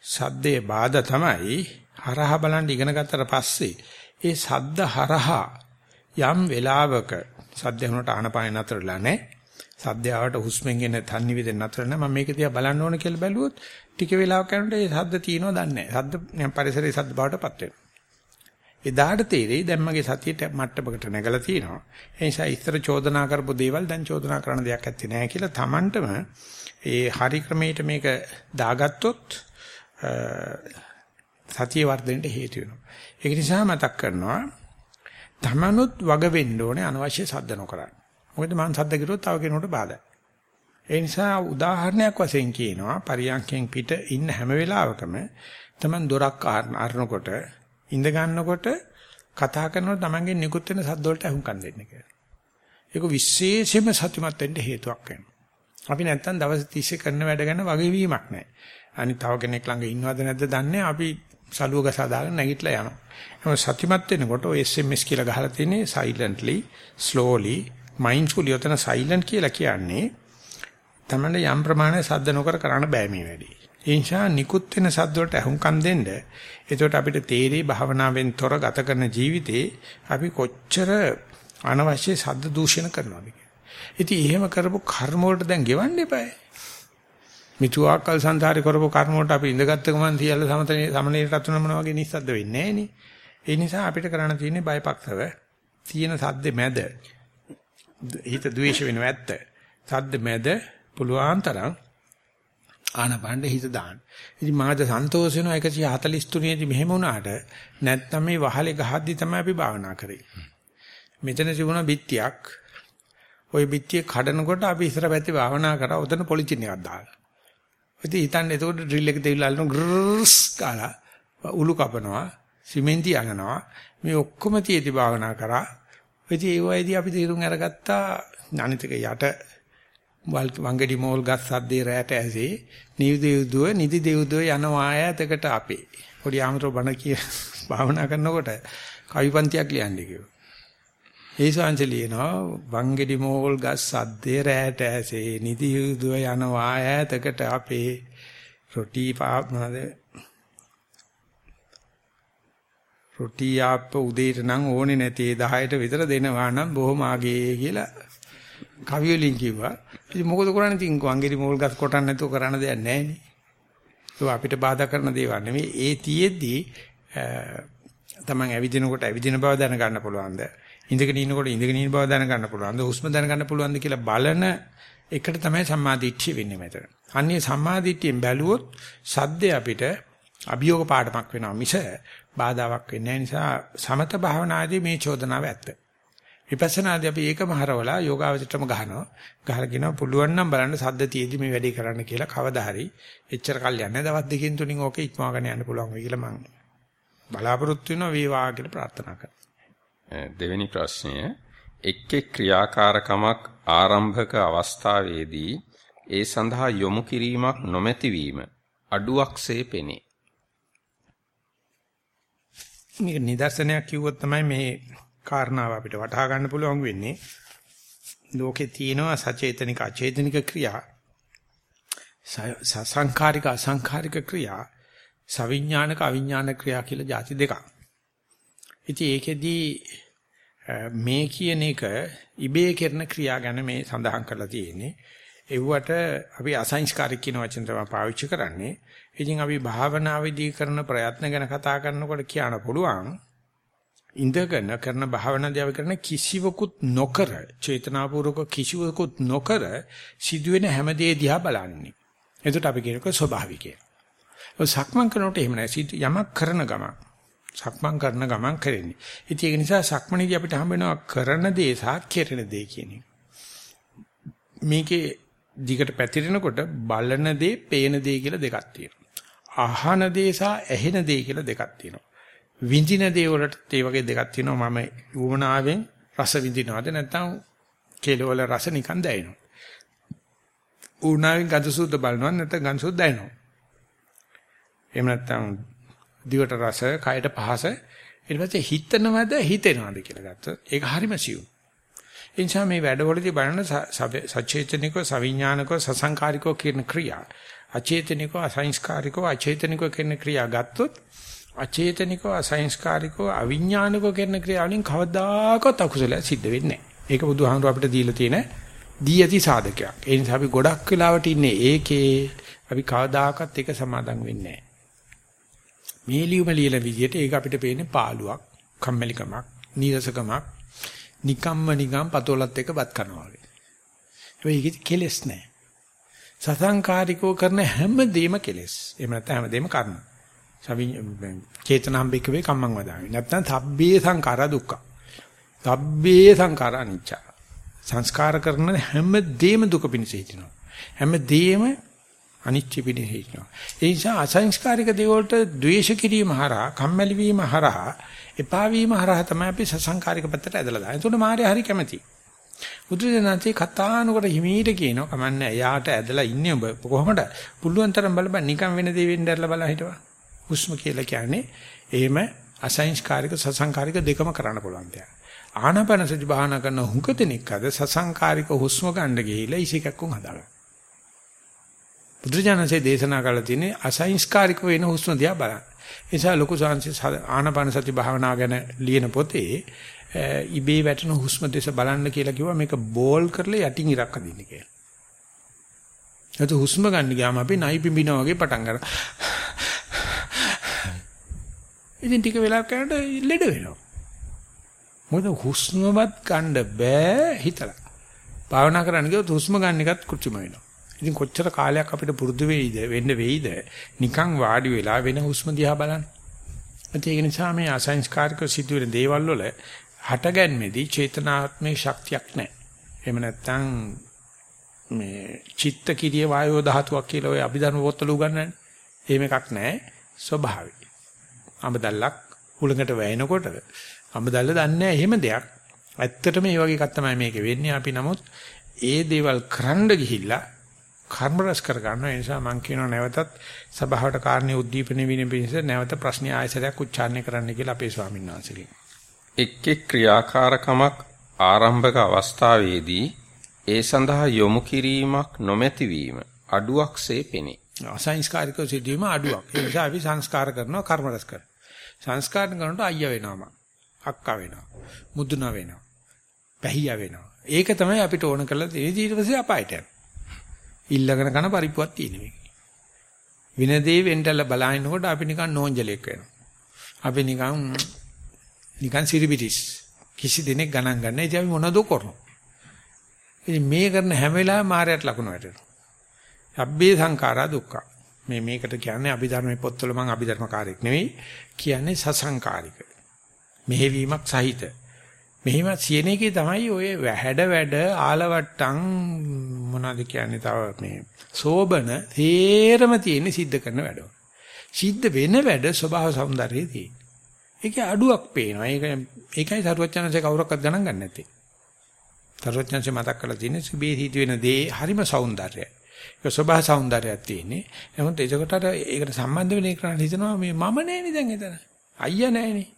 සද්දේ බාධා තමයි හරහා බලන් ඉගෙන ගත්තට පස්සේ ඒ සද්ද හරහා යම් වෙලාවක සද්ද වුණාට ආනපාන නතරලා නැහැ. සද්දයාවට හුස්මෙන් එන තන්නි විදිහ නතර නැහැ. මම මේක දිහා බලන්න ඕන කියලා බැලුවොත් ටික වෙලාවක් යනකොට ඒ සද්ද තියෙනව දන්නේ නැහැ. සද්ද පරිසරයේ සද්ද බවටපත් වෙනවා. එදාට තේරෙයි දැන් මගේ සතියට මට්ටමකට නැගලා තියෙනවා. ඒ නිසා ඉස්තර චෝදනා කරපු දේවල් දැන් චෝදනා කරන දෙයක් ඇත්තේ නැහැ කියලා Tamanටම ඒ හරි ක්‍රමයට මේක දාගත්තොත් සතිය වර්ධනයට හේතු වෙනවා. ඒක නිසා මතක් කරනවා තමනුත් වග වෙන්න ඕනේ අනවශ්‍ය සද්ද නොකරන්න. මොකද මං සද්ද කිරුවොත් තව කෙනෙකුට බාධායි. ඒ නිසා උදාහරණයක් වශයෙන් කියනවා පරියන්කෙන් පිට ඉන්න හැම වෙලාවකම තමන් දොරක් අරනකොට ඉඳ ගන්නකොට කතා කරනකොට තමන්ගේ නිකුත් වෙන සද්ද වලට අහුම්කම් දෙන්න කියලා. ඒක විශේෂයෙන්ම සතුටුමත් වෙන්න හේතුවක් වෙනවා. අපි නැත්තම් දවස් 30 කරන වැඩ ගැන වගවීමක් නැහැ. අනිත් තව කෙනෙක් ළඟ ඉන්නවද නැද්ද දන්නේ අපි සලුව ගසා දාගෙන නැගිටලා යනවා. එහෙනම් සතිමත් වෙනකොට ඔය SMS කියලා ගහලා තියෙන්නේ silently, slowly, mindfully යතන silent කියලා කියන්නේ තමයි යම් ප්‍රමාණයක් සද්ද නොකර කරන්න බෑ මේ වැඩේ. ඒ නිසා නිකුත් වෙන සද්ද වලට අහුම්කම් දෙන්න. එතකොට අපිට තේරෙයි භාවනාවෙන් තොර ගත කරන ජීවිතේ අපි කොච්චර අනවශ්‍ය සද්ද දූෂණ කරනවද කියලා. ඉතින් එහෙම කරපු කර්ම වලට දැන් ගෙවන්න එපායි. මිතුආකල් සංසාරේ කරපු කර්ම වලට අපි ඉඳගත්ත ගමන් සියල්ල සමතේ සමනේටත් උන මොන වගේ නිස්සද්ද වෙන්නේ නැහැ ඒ නිසා අපිට කරන්න තියෙන්නේ බයපක්ෂව තියෙන සද්ද මැද හිත ද්වේෂ වෙනව ඇත්ත. සද්ද මැද පුළුවන් තරම් ආනපනට හිත දාන්න. ඉතින් මාද සන්තෝෂ වෙනවා 143 දී මෙහෙම වුණාට නැත්නම් මේ වහලේ ගහද්දි තමයි අපි භාවනා කරේ. මෙතන තිබුණා බිත්තියක්. ওই බිත්තිය කඩනකොට අපි ඉස්සර පැත්තේ භාවනා කරා උතන පොලිතින් එකක් දාලා. ඉතින් හිතන්නේ එතකොට ඩ්‍රිල් එක දෙවිලා අල්ලන ග්‍රස් කාලා උළු කපනවා සිමෙන්ති අනනවා මේ ඔක්කොම තියේදී භාවනා කරා. ඉතින් ඒ වයිදී අපි තීරුම් අරගත්තා අනිතක යට වංගඩි මෝල් ගස් සද්දේ රැට ඇසේ නිවිද යුදුව නිදි දෙව්දුව යන වායතකට අපේ පොඩි ආමතර බණ කිය භාවනා කරනකොට කවිපන්තියක් ලියන්නේ කිව්වා. ඒ ශාංශ ලියනවා වංගෙඩි මෝල් ගස් සද්දේ රැට ඇසේ නිදි යුදුව යන වායතකට අපේ රොටි පාපනද රොටි ආප්ප උදේට නම් ඕනේ නැති 10ට විතර දෙනවා නම් බොහොම ආගේ කියලා කවි වලින් කිව්වා. ඉතින් මොකද කරන්නේ ඉතින් වංගෙඩි මෝල් ගස් කොටන්න නැතුව කරන්න දෙයක් නැහැ නේ. ඒක අපිට බාධා කරන දේවල් නෙමෙයි. ඒ තියෙද්දි තමන් ඇවිදිනකොට ඇවිදින බව දැනගන්න පුළුවන්ද? ඉඳගෙන ඉන්නකොට ඉඳගෙන ඉන්න බව දැනගන්න පුළුවන්ද? හුස්ම දැනගන්න පුළුවන්ද කියලා බලන එකට තමයි සම්මාදිට්ඨිය වෙන්නේ මෙතන. අන්නේ සම්මාදිට්ඨියෙන් බැලුවොත් සද්දේ අපිට අභියෝග පාඩමක් වෙනවා මිස බාධාවක් වෙන්නේ නිසා සමත භාවනාදී මේ චෝදනාව ඇත්ත. විපස්සනාදී අපි ඒකම හරවලා යෝගාවචරයටම ගහනවා. ගහලා කියනවා පුළුවන් නම් බලන්න සද්ද තියේදී මේ වැඩේ කරන්න කියලා කවදා හරි එච්චර කල් යන්නේ දවස් දෙකකින් තුනින් ඕකේ ඉක්මවාගෙන යන්න පුළුවන් වෙයි කියලා මම බලාපොරොත්තු වෙනවා වේවා කියලා ප්‍රාර්ථනා කරනවා. දෙවෙනි ප්‍රශ්නය එක් එක් ක්‍රියාකාරකමක් ආරම්භක අවස්ථාවේදී ඒ සඳහා යොමු කිරීමක් නොමැතිවීම අඩුවක්සේ පෙනේ. මේක නිදර්ශනයක් කිව්වොත් තමයි මේ කාරණාව අපිට වටහා ගන්න පුළුවන් වෙන්නේ ලෝකේ තියෙනවා සචේතනික අචේතනික ක්‍රියා සංඛාරික අසංඛාරික ක්‍රියා සවිඥානික අවිඥානික ක්‍රියා කියලා ಜಾති දෙකක්. ඉතින් ඒකෙදී මේ කියන එක ඉබේ කරන ක්‍රියා ගැන මේ සඳහන් කරලා තියෙන්නේ. එව්වට අපි අසංස්කාරික කියන වචන තමයි පාවිච්චි කරන්නේ. ඉතින් අපි භාවනාවේදී කරන ප්‍රයත්න ගැන කතා කරනකොට කියන්න පුළුවන් ඉඳගෙන කරන භාවනාදී අපි කරන කිසිවකුත් නොකර චේතනාපූර්වක කිසිවකුත් නොකර සිදුවෙන හැමදේ දිහා බලන්නේ. එතකොට අපි කියනක ස්වභාවිකය. සක්මන් කරනකොට එහෙම නැහැ. යමක් කරන ගමන් සක්මන් කරන ගමන් කරන්නේ. ඉතින් ඒක නිසා සක්මණේදී අපිට හම්බ වෙනවා කරන දේ සහ කෙරෙන දේ කියන එක. මේකේ දිගට පැතිරෙනකොට බලන දේ, පේන දේ කියලා දෙකක් තියෙනවා. අහන දේ සහ ඇහෙන දේ කියලා දෙකක් තියෙනවා. විඳින දේ වලට ඒ වගේ දෙකක් තියෙනවා මම උවමනාවෙන් රස විඳිනවද නැත්නම් කෙලවල රස නිකන් දැනෙනවා උනාවෙන් ගඳ සුද්ධ බලනවා නැත්නම් ගඳ සුද්ධ දැනෙනවා එහෙම නැත්නම් දිවට රස කයට පහස ඊට පස්සේ හිතනවද හිතෙනවද කියලා ගත්තොත් ඒක හරිම සියුම් ඒ නිසා මේ වැඩවලදී බලන සචේතනිකව සවිඥානිකව සසංකාරිකව කියන ක්‍රියා අචේතනිකව අසංස්කාරිකව අචේතනිකව කියන ක්‍රියා ගත්තොත් අචේතනිකව අසංස්කාරිකව අවිඥානිකව කරන ක්‍රියාවලින් කවදාකවත් අකුසලයක් සිද්ධ වෙන්නේ නැහැ. ඒක බුදුහාමුදුර අපිට දීලා තියෙන දී ඇති සාධකයක්. ඒ නිසා අපි ගොඩක් වෙලාවට ඉන්නේ ඒකේ අපි කවදාකවත් ඒක සමාදම් වෙන්නේ නැහැ. මේ ලියුම ලියලා විදියට ඒක අපිට පේන්නේ පාළුවක්, කම්මැලිකමක්, නීරසකමක්, නිකම්ම නිකම් පතෝලත් එක බත් කරනවා වගේ. ඒක කෙලස් නැහැ. සසංකාරිකව කරන හැම දෙයක්ම කෙලස්. එහෙම නැත්නම් හැම දෙයක්ම කර්ම. චේතනාම්බික වේ කම්මං වදාමි. නැත්නම් සබ්බේ සංඛාර දුක්ඛ. සබ්බේ සංඛාර අනිච්ච. සංස්කාර කරන හැම දෙයක්ම දුක පිණිස හිටිනවා. හැම දෙයක්ම අනිච්ච පිණිස හිටිනවා. ඒ නිසා අසංස්කාරික දේවල්ට ද්වේෂ කිරීම හරහා, කම්මැලි වීම හරහා, එපා වීම හරහා තමයි අපි සසංකාරික පැත්තට ඇදලා දාන්නේ. ඒකට මාර්ය හරි කැමැති. බුදුරජාණන්සේ කතානකොට හිමීට කියනවා කමන්නේ එයාට ඇදලා ඉන්නේ ඔබ කොහොමද? පුළුවන් තරම් බලපන් නිකන් වෙන දේ වෙන්න ඇරලා බලලා හිටවා. හුස්ම කියලා කියන්නේ එහෙම අසංස්කාරික සසංකාරික දෙකම කරන්න පුළුවන් දෙයක්. ආනාපාන සති භාවනා කරන හුඟ දෙනෙක් අද සසංකාරික හුස්ම ගන්න ගිහිලා ඉසිකක්කුන් හදාගන්න. බුදුජානසේ දේශනා කළ තියෙන්නේ අසංස්කාරික වෙන හුස්ම දිහා බලන්න. ඒ නිසා ලොකු සංසි ආනාපාන සති භාවනා ගැන ලියන පොතේ ඉබේ වැටෙන හුස්ම දෙස බලන්න කියලා කිව්වා මේක බෝල් කරලා යටින් ඉරක් අදින්න කියලා. එතකොට හුස්ම ගන්න ගියාම අපි නයි පිඹිනා වගේ පටන් ගන්නවා. ඉතින් ටික වෙලාවක් යනකොට ලෙඩ වෙනවා. මොකද හුස්මවත් ගන්න බෑ හිතලා. භාවනා කරන්න ගියොත් හුස්ම ගන්න එකත් කුචිම වෙනවා. ඉතින් කොච්චර කාලයක් අපිට පුරුදු වෙයිද වෙන්න වෙයිද නිකන් වාඩි වෙලා වෙන හුස්ම දිහා බලන්න. ඒක නිසා මේ අසංස්කාරික සිදුවෙන දේවල් වල හටගන්මේදී චේතනාත්මක ශක්තියක් නැහැ. එහෙම නැත්නම් මේ චිත්ත කිරිය වායෝ ධාතුවක් කියලා ඔය අභිධර්ම පොත්වල උගන්වන්නේ. එහෙම එකක් නැහැ. ස්වභාවයි. අඹදල්ලක් හුලඟට වැයෙනකොට අඹදල්ල දන්නේ නැහැ එහෙම දෙයක්. ඇත්තටම මේ වගේ එකක් තමයි මේක වෙන්නේ. අපි නමුත් ඒ දේවල් කරන්න ගිහිල්ලා කර්ම රස කර ගන්නවා. ඒ නිසා මම කියනවා නැවතත් සභාවට කාරණේ උද්දීපන වීම පිණිස නැවත ප්‍රශ්න ආයසරයක් උච්චාරණය කරන්න කියලා අපේ ස්වාමීන් වහන්සේගෙන්. එක් එක් ක්‍රියාකාරකමක් ආරම්භක අවස්ථාවේදී ඒ සඳහා යොමු කිරීමක් නොමැති වීම අඩුවක්සේ පෙනේ. අසංස්කාරික සිදුවීම අඩුවක්. ඒ නිසා අපි සංස්කාර කරනවා කර්ම රස කරනවා. සංස්කාර කරනකොට අයියා වෙනවම අක්කා වෙනවා. මුදුන වෙනවා. පැහියා වෙනවා. ඒක තමයි අපිට ඕන කරලා තියෙන්නේ ඊට පස්සේ අපායට යනවා. ඉල්ලගෙන කන පරිප්පුවක් තියෙන මේක. විනදේ වෙන්ටල බලහිනකොට අපි නිකන් නෝන්ජලෙක් වෙනවා. අපි නිකන් නිකන් සිරිබිටිස්. කිසි දෙනෙක් ගණන් ගන්න. ඉතින් අපි මොනවද කරන්නේ? ඉතින් මේ කරන හැම වෙලාවෙම මායයට ලකුණු වැටෙනවා. අබ්බේ සංඛාරා දුක්ඛ. මේ මේකට කියන්නේ අභිධර්මයේ පොත්වල මම අභිධර්මකාරයෙක් නෙවෙයි කියන්නේ සසංකාරික. මෙහෙවීමක් සහිත. මෙහිම සියන එකේ තමයි ඔය හැඩ වැඩ ආලවට්ටම් මොනවද කියන්නේ තව මේ සෝබන තේරම තියෙන්නේ සිද්ධ කරන වැඩ. සිද්ධ වෙන වැඩ ස්වභාව సౌందර්යයේ තියෙන. ඒකේ අඩුවක් පේනවා. ඒක ඒකයි සරුවචනන්සේ කවුරක්වත් ගණන් ගන්න නැත්තේ. සරුවචනන්සේ මතක් කරලා තියෙන්නේ සිබේ හිත වෙන දේ හරිම సౌందර්යයි. ඒක ස්වභාව సౌందර්යයක් තියෙන්නේ. එහෙනම් එතකොට අර ඒකට සම්බන්ධ වෙන එක හිතනවා මේ මම නෑනේ දැන් එතන. අයියා නෑනේ.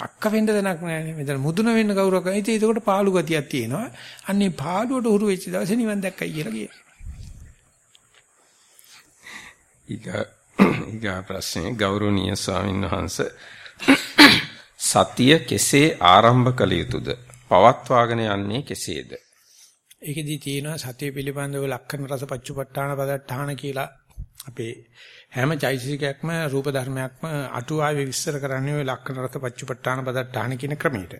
අක්ක වෙන්න දෙයක් නෑනේ. මෙතන මුදුන වෙන්න කවුරක් හිතේ ඒකට පාළු ගතියක් තියෙනවා. අන්නේ පාළුවට උරු වෙච්ච දවසේ නිවන් දැක්කයි කියලා කියනවා. ඊගා ඊගා ප්‍රශ්නේ ගෞරවනීය ස්වාමීන් වහන්සේ සතිය කෙසේ ආරම්භ කළ යුතුද? පවත්වාගෙන යන්නේ කෙසේද? ඒකෙදි තියෙනවා සතිය පිළිබඳව ලක්ෂණ රස පච්චුපට්ඨාන පදට්ඨාන කියලා අපේ හැම චෛතසිකයක්ම රූප ධර්මයක්ම අටුවාවේ විස්තර කරන්නේ ওই ලක්ෂණ රස පච්චුපට්ඨාන පදට්ඨාන කියන ක්‍රමයට.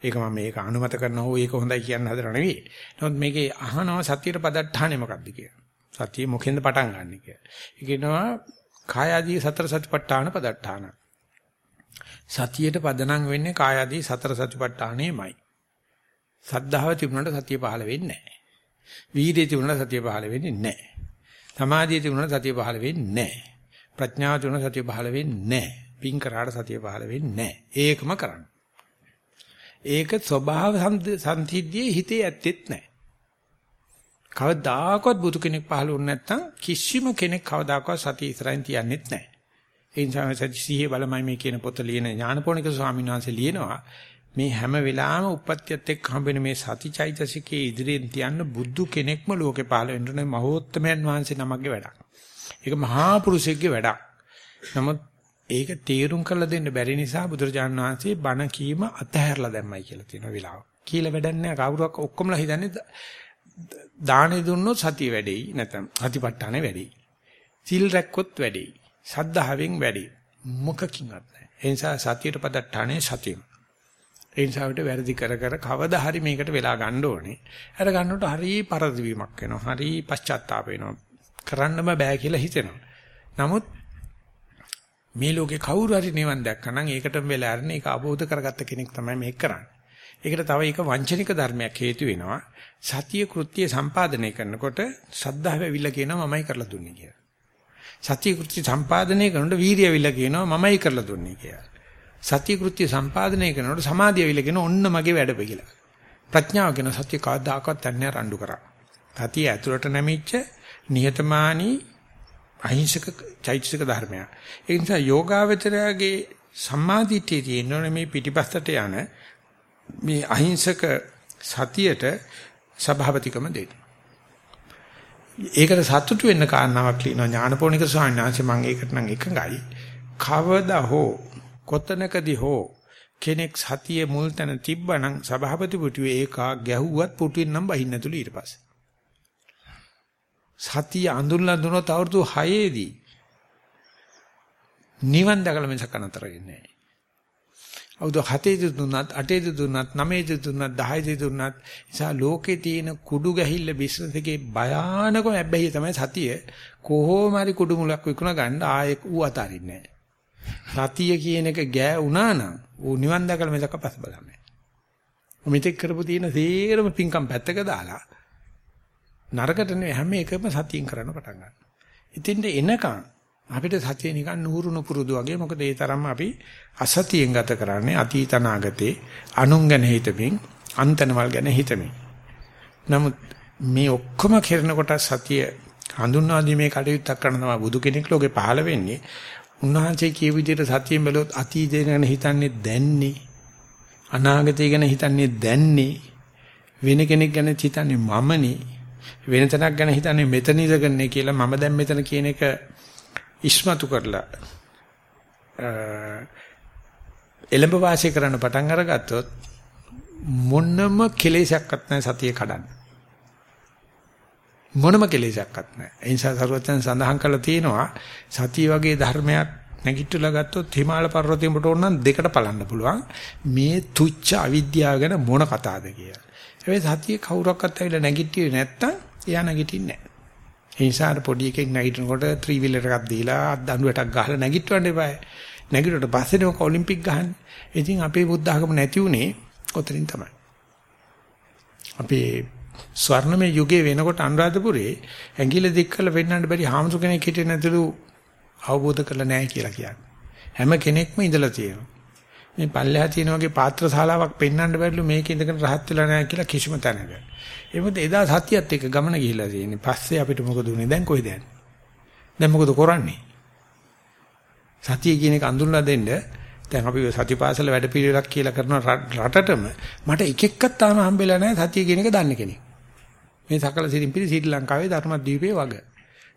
ඒක මම මේක අනුමත කරනවා හෝ ඒක හොඳයි කියන්න හදලා නෙවෙයි. නමුත් මේකේ අහනවා සතියේ පදට්ඨානේ මොකක්ද කියලා. සතිය මොකෙන්ද පටන් ගන්න කියලා. ඒකේනවා කායාදී සතර සතිපට්ඨාන පදට්ඨාන. සතියට පදනම් වෙන්නේ කායාදී සතර සතිපට්ඨානෙමයි. සද්ධාව තිබුණාට සතිය පහළ වෙන්නේ නැහැ. වීර්යය තිබුණාට සතිය පහළ වෙන්නේ නැහැ. සමාධිය තිබුණාට සතිය පහළ වෙන්නේ නැහැ. ප්‍රඥාව තිබුණාට සතිය පහළ වෙන්නේ නැහැ. පින් කරාට සතිය පහළ වෙන්නේ නැහැ. ඒකම කරන්න. ඒක ස්වභාව සම්තිද්දියේ හිතේ ඇත්තෙත් නැහැ. කවදාකවත් බුදු කෙනෙක් පහළ වුණ නැත්නම් කිසිම කෙනෙක් කවදාකවත් සතිය ඉස්සරහින් තියන්නෙත් නැහැ. ඒ නිසා සති සිහිය බලමයි මේ කියන පොත ලියන ඥානපෝනික ස්වාමීන් වහන්සේ ලියනවා මේ හැම වෙලාවෙම උප්පත්තියත් එක්ක හම්බෙන මේ සතිචෛතසිකයේ ඉදිරියෙන් තියන්න බුදු කෙනෙක්ම ලෝකේ පහළ වෙන්න මහෝත්තමයන් වහන්සේ නමක්ගේ වැඩක්. ඒක මහා පුරුෂයෙක්ගේ වැඩක්. නමුත් ඒක තීරුම් කරලා දෙන්න බැරි නිසා බුදුරජාණන් වහන්සේ බණ කීම අතහැරලා දැම්මයි කියලා තියෙන වෙලාව. කියලා වැඩක් නැහැ. කවුරුවක් ඔක්කොමලා හිතන්නේ දානෙ දුන්නොත් සතිය වැඩෙයි නැත්නම් සතිපට්ඨානෙ වැඩෙයි. සිල් රැක්කොත් වැඩෙයි. සද්ධාවෙන් වැඩෙයි. මොකකින්වත් නැහැ. ඒ නිසා සතියට පදට්ඨානේ සතියම. ඒ නිසා අපිට වැරදි කර කර කවදා හරි මේකට වෙලා ගන්න ඕනේ. අර ගන්නකොට හරි පරදවීමක් වෙනවා. හරි පශ්චාත්තාප වෙනවා. කරන්නම බෑ කියලා හිතෙනවා. නමුත් මේ ලෝකේ කවුරු හරි නිවන් දැක්කනම් ඒකටම වෙලා අරන ඒක අවබෝධ කරගත්ත කෙනෙක් තමයි මේක කරන්නේ. ඒකට තව එක වංචනික ධර්මයක් හේතු වෙනවා. සතිය කෘත්‍ය සම්පාදනය කරනකොට සද්ධාව ඇවිල්ලා කියනවා මමයි කරලා දුන්නේ කියලා. සතිය කෘත්‍ය සම්පාදනය කරනකොට වීරිය ඇවිල්ලා කියනවා මමයි කරලා දුන්නේ කියලා. සත්‍ය කෘත්‍ය සම්පාදනය කරනකොට සමාධිය විලගෙන ඔන්න මගේ වැඩ කියලා. ප්‍රඥාව කියන සත්‍ය කවදාකවත් නැහැ රණ්ඩු කරා. සතිය ඇතුළට නැමිච්ච නිහතමානී අහිංසක චෛතසික ධර්මයක්. ඒ නිසා යෝගාවචරයාගේ සම්මාදිට්ඨිය තියෙනවනේ මේ පිටිපස්සට යන මේ අහිංසක සතියට සභාපතිකම දෙන්න. ඒකට සතුටු වෙන්න කාරණාවක් ලියනවා ඥානපෝනික ස්වාමීන් වහන්සේ මම ඒකට නම් එකඟයි. කවදා හෝ කොතනකදී හෝ කෙනෙක් සතියේ මුල් තැන තිබ්බනම් සභාපති පුටුවේ ඒකා ගැහුවත් පුටුවෙන් නම් බහින්න නැතුළු ඊට පස්සේ. සතිය අඳුල්ලා දුනොත් අවුරුදු 6 දී නිවන් දැකලා මිසක නතර වෙන්නේ නැහැ. අවුරුදු 7 දුන්නත් 8 දුන්නත් 9 දුන්නත් 10 දුන්නත් නිසා ලෝකේ තියෙන කුඩු ගැහිල්ල බිස්නස් එකේ භයානකම හැබැයි තමයි සතිය කොහොම හරි කුඩු මුලක් විකුණ ගන්න ආයෙ ඌ අතාරින්නේ නැහැ. සතිය කියන එක ගෑ වුණා නම් ඌ නිවන් දැකලා මෙතක පස් බලන්නේ. මෙතෙක් කරපු තියෙන සේරම පිංකම් පැත්තක දාලා නරකට නෙවෙයි හැම එකම සතියෙන් කරන්න පටන් ගන්නවා. ඉතින් එනකන් අපිට සතිය නිකන් නూరుණු පුරුදු වගේ මොකද ඒ තරම්ම අපි අසතියෙන් ගත කරන්නේ අතීත අනාගතේ අනුන් ගැන හිතමින් අන්තනවල් ගැන හිතමින්. නමුත් මේ ඔක්කොම කරන කොට සතිය හඳුන්වා දීමේ කටයුත්තක් කරන තමයි බුදු කෙනෙක් ලෝකේ පහළ වෙන්නේ. උන්වහන්සේ කිය විදිහට සතියෙන් බැලුවොත් අතීතය ගැන හිතන්නේ දැන්නේ. අනාගතය ගැන හිතන්නේ දැන්නේ. වෙන කෙනෙක් ගැන හිතන්නේ මමනේ. වෙන තැනක් ගැන හිතන්නේ මෙතන ඉඳගන්නේ කියලා මම දැන් මෙතන කියන එක ඉස්මතු කරලා එළඹ වාසය කරන්න පටන් අරගත්තොත් මොනම කෙලෙසයක්වත් නැහැ සතිය කඩන්න. මොනම කෙලෙසයක්වත් නැහැ. ඒ නිසා සරුවචන සඳහන් කරලා තියෙනවා සතිය වගේ ධර්මයක් නැගිටලා ගත්තොත් හිමාල පර්වතයෙන් උඩට ඕන නම් දෙකට පලන්න පුළුවන්. මේ තුච්ච අවිද්‍යාව ගැන මොන කතාවද කියලා. හැබැයි සතිය කවුරක්වත් ඇවිල්ලා නැගිටියේ නැත්තම් එයා නැගිටින්නේ නැහැ. ඒ නිසා අර පොඩි එකෙක් නැගිටිනකොට ත්‍රී වීලර් එකක් දීලා අත් දඬුවටක් ගහලා නැගිටවන්න එපායි. නැගිටුවට පස්සේ නේ ඔලිම්පික් ගහන්නේ. ඉතින් අපේ බුද්ධ ආගම නැති උනේ ඔතනින් තමයි. අපේ ස්වර්ණමය යුගයේ වෙනකොට අනුරාධපුරේ ඇඟිල්ල දික් කරලා වෙන්නන්න බැරි හාමුදුර කෙනෙක් හිටියේ නැතුළු අවබෝධ කරලා නැහැ කියලා කියන්නේ. හැම කෙනෙක්ම ඉඳලා තියෙනවා. මේ පල්ලෙහා තියෙන වගේ පාත්‍ර ශාලාවක් පෙන්වන්න බැරිලු මේක ඉඳගෙන රහත් වෙලා නැහැ කියලා කිසිම තැනක. ඒ මොකද එදා සතියත් එක්ක ගමන ගිහිලා තියෙන්නේ. පස්සේ අපිට මොකද උනේ? දැන් කොහෙද යන්නේ? දැන් මොකද කරන්නේ? සතිය කියන එක අඳුන්ලා දෙන්න දැන් අපි සතිපාසල වැඩපිළිවෙලක් කියලා කරන රටටම මට එක එක්කක් තාම හම්බෙලා නැහැ සතිය කියන එක දන්න කෙනෙක්. මේ සකල සිරිම්පිරි ශ්‍රී ලංකාවේ ධර්මද්වීපයේ වග.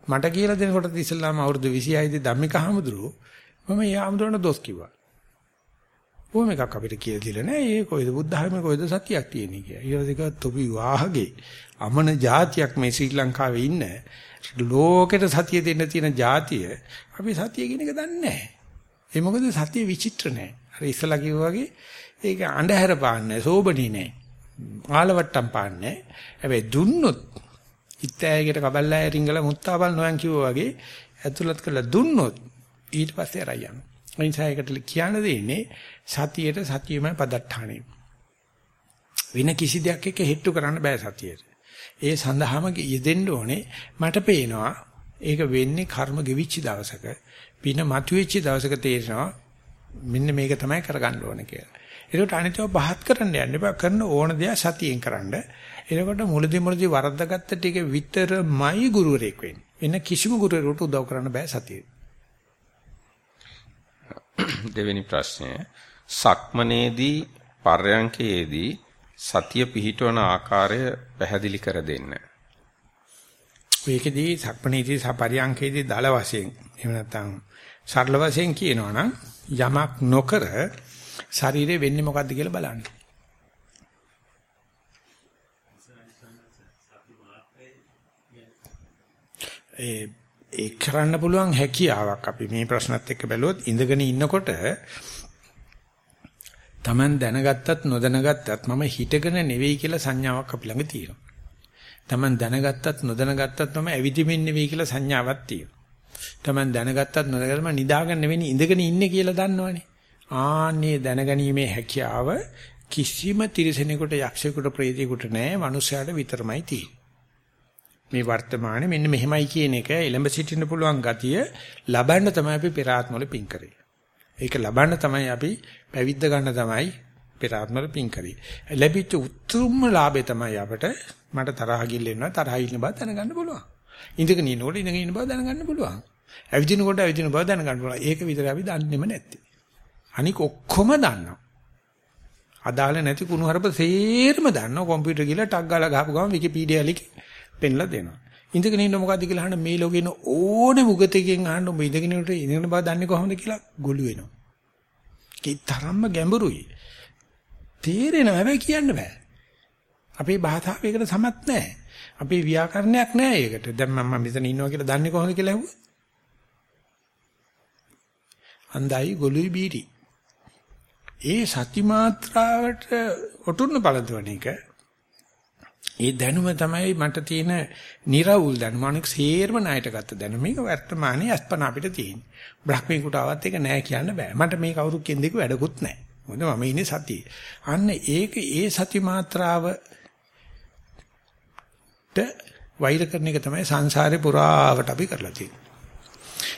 මට කියලා දෙනකොට ඉස්ලාම අවුරුදු 26 දී ධම්මික හමුදුරු මම ඒ හමුදුරන දොස් කිව්වා. ඕම එකක් අපිට කියලා දෙල නෑ. ඒ කොයිද බුද්ධ ධර්මයේ කොයිද සතියක් තියෙන්නේ කියලා. ඊට පස්සේ තොපි වාහගේ අමන જાතියක් මේ ශ්‍රී ලංකාවේ ඉන්න ලෝකෙට සතිය දෙන්න තියෙන જાතිය අපි සතිය කියන එක දන්නේ නෑ. ඒ මොකද සතිය විචිත්‍ර නෑ. අර ඉස්සලා කිව්වා වගේ ඒක අඳුර පාන්නේ සෝබණී නෑ. ආලවට්ටම් පාන්නේ. හැබැයි දුන්නොත් ඉත්තෑයකට කබල්ලාය රිංගලා මුත්තාබල් නොයන් කිව්වා වගේ ඇතුළත් කරලා දුන්නොත් ඊට පස්සේ අරයන්. අනිසායකට කියන්න දෙන්නේ සතියේට සතියමයි පදට්ඨානෙ. වෙන කිසි දෙයක් එක්ක හෙට්ටු කරන්න බෑ සතියට. ඒ සඳහාම යෙදෙන්න ඕනේ මට පේනවා ඒක වෙන්නේ කර්ම ගෙවිච්ච දවසක පින මතුවෙච්ච දවසක තේරෙනවා මෙන්න මේක තමයි කරගන්න ඕනේ කියලා. ඒකට අනිතව බහත් කරන්න යන්න එපා කරන ඕන දේ සතියෙන් කරන්න. එතකොට මුලදී මුලදී වරද්දාගත්ත ටික විතරමයි ගුරුවරයෙක් වෙන්නේ. වෙන කිසිම ගුරුවරයෙකුට උදව් කරන්න බෑ සතියේ. දෙවෙනි ප්‍රශ්නය සක්මනේදී පර්යංකයේදී සතිය පිහිටවන ආකාරය පැහැදිලි කර දෙන්න. ඒකෙදී සක්මනේදී සපරියංකයේදී දල වශයෙන් එහෙම නැත්නම් සරල වශයෙන් කියනවා නම් යමක් නොකර ශරීරය වෙන්නේ මොකද්ද කියලා බලන්න. ඒ ඒ කරන්න පුළුවන් හැකියාවක් අපි මේ ප්‍රශ්නත් එක්ක බැලුවොත් ඉඳගෙන ඉන්නකොට Taman දැනගත්තත් නොදැනගත්තත් මම හිටගෙන නෙවෙයි කියලා සංඥාවක් අපි ළඟ තියෙනවා. Taman දැනගත්තත් නොදැනගත්තත් මම ඇවිදිමින් නෙවෙයි කියලා සංඥාවක් තියෙනවා. Taman දැනගත්තත් නොදැනගත්තත් මම නිදාගෙන නෙවෙයි ඉඳගෙන ඉන්නේ කියලා දන්නවනේ. ආන්නේ දැනගැනීමේ හැකියාව කිසිම තිරසනෙකුට යක්ෂයෙකුට ප්‍රේතයෙකුට නෑ මනුස්සයාට විතරමයි තියෙන්නේ. මේ වර්තමානයේ මෙන්න මෙහෙමයි කියන එක එළඹ සිටින්න පුළුවන් ගතිය ලබන්න තමයි අපි පෙර ආත්මවල පින් කරේ. ඒක ලබන්න තමයි අපි පැවිද්ද ගන්න තමයි පෙර ආත්මවල පින් කරේ. ලැබිච්ච උතුම්ම ලාභය තමයි අපට මට තරහ ගිල්ලෙනවා තරහ ඉන්න බව දැනගන්න පුළුවන්. ඉඳගෙන ඉන්නකොට ඉඳගෙන ඉන්න බව දැනගන්න පුළුවන්. ඇවිදිනකොට ඇවිදින බව දැනගන්න පුළුවන්. ඒක විතර අපි දන්නේම නැත්තේ. අනික ඔක්කොම දන්නවා. අදාළ නැති කුණු හරප සේරම දන්නවා කම්පියුටර් ගිහලා ටක් ගාලා ගහපු ගමන් විකිපීඩියා ලිකේ පෙන්ලා දෙනවා. ඉඳගෙන ඉන්න මොකද්ද කියලා අහන මේ ලෝකේ ඉන්න ඕනේ මුගතකින් අහන්න ඔබ ඉඳගෙන ඉන්නට ඉඳගෙන බව දන්නේ කොහොමද කියලා ගොළු වෙනවා. ඒ තරම්ම ගැඹුරුයි. තේරෙනව හැබැයි කියන්න බෑ. අපේ භාෂාව ඒකට සමත් නැහැ. අපේ ව්‍යාකරණයක් නැහැ ඒකට. දැන් මම මෙතන ඉන්නවා කියලා දන්නේ කොහොමද කියලා ඇහුවා. අන්දයි ගොළුයි බීටි. ඒ සති මාත්‍රාවට ඔටුන්න බලදවන එක ඒ දැනුම තමයි මට තියෙන निराවුල් දැනුම අනෙක් සේරම ණයට ගත්ත දැනුම මේක වර්තමානයේ අස්පන අපිට තියෙන. බ්‍රහ්මීකුට ආවත් ඒක නෑ කියන්න බෑ. මට මේක අවුරු කෙන්දෙක වැඩකුත් නෑ. මොකද මම ඉන්නේ සතියේ. අන්න ඒක ඒ සති මාත්‍රාවට වෛර කරන එක තමයි සංසාරේ පුරාවට අපි කරලා තියෙන්නේ.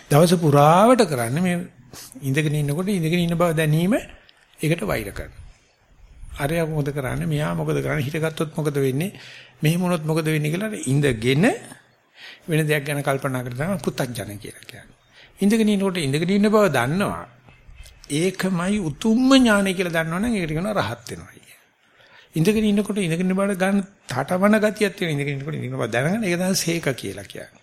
දවස පුරාවට කරන්නේ මේ ඉඳගෙන ඉන්නකොට ඉඳගෙන ඉන්න බව දැනීම ඒකට වෛර කරනවා. අරයා මොකද කරන්නේ? මෙයා මොකද කරන්නේ? හිටගත්තොත් මොකද වෙන්නේ? මෙහෙම වුණොත් මොකද වෙන්නේ කියලා ඉඳගෙන වෙන දෙයක් ගැන කල්පනා කරන තමයි පුත්තජන කියලා කියන්නේ. ඉඳගෙන ඉන්නකොට ඉඳගෙන ඉන්න බව දන්නවා. ඒකමයි උතුම්ම ඥානය කියලා දන්නවනම් ඒකට කියනවා රහත් වෙනවා කිය. ඉඳගෙන ඉන්නකොට ඉඳගෙන ඉන්න බව ගන්න තාටවන ගතියක් තියෙන ඉඳගෙන ඉන්නකොට ඉඳගෙන බව දැනගන්න ඒක තමයි සේක කියලා කියන්නේ.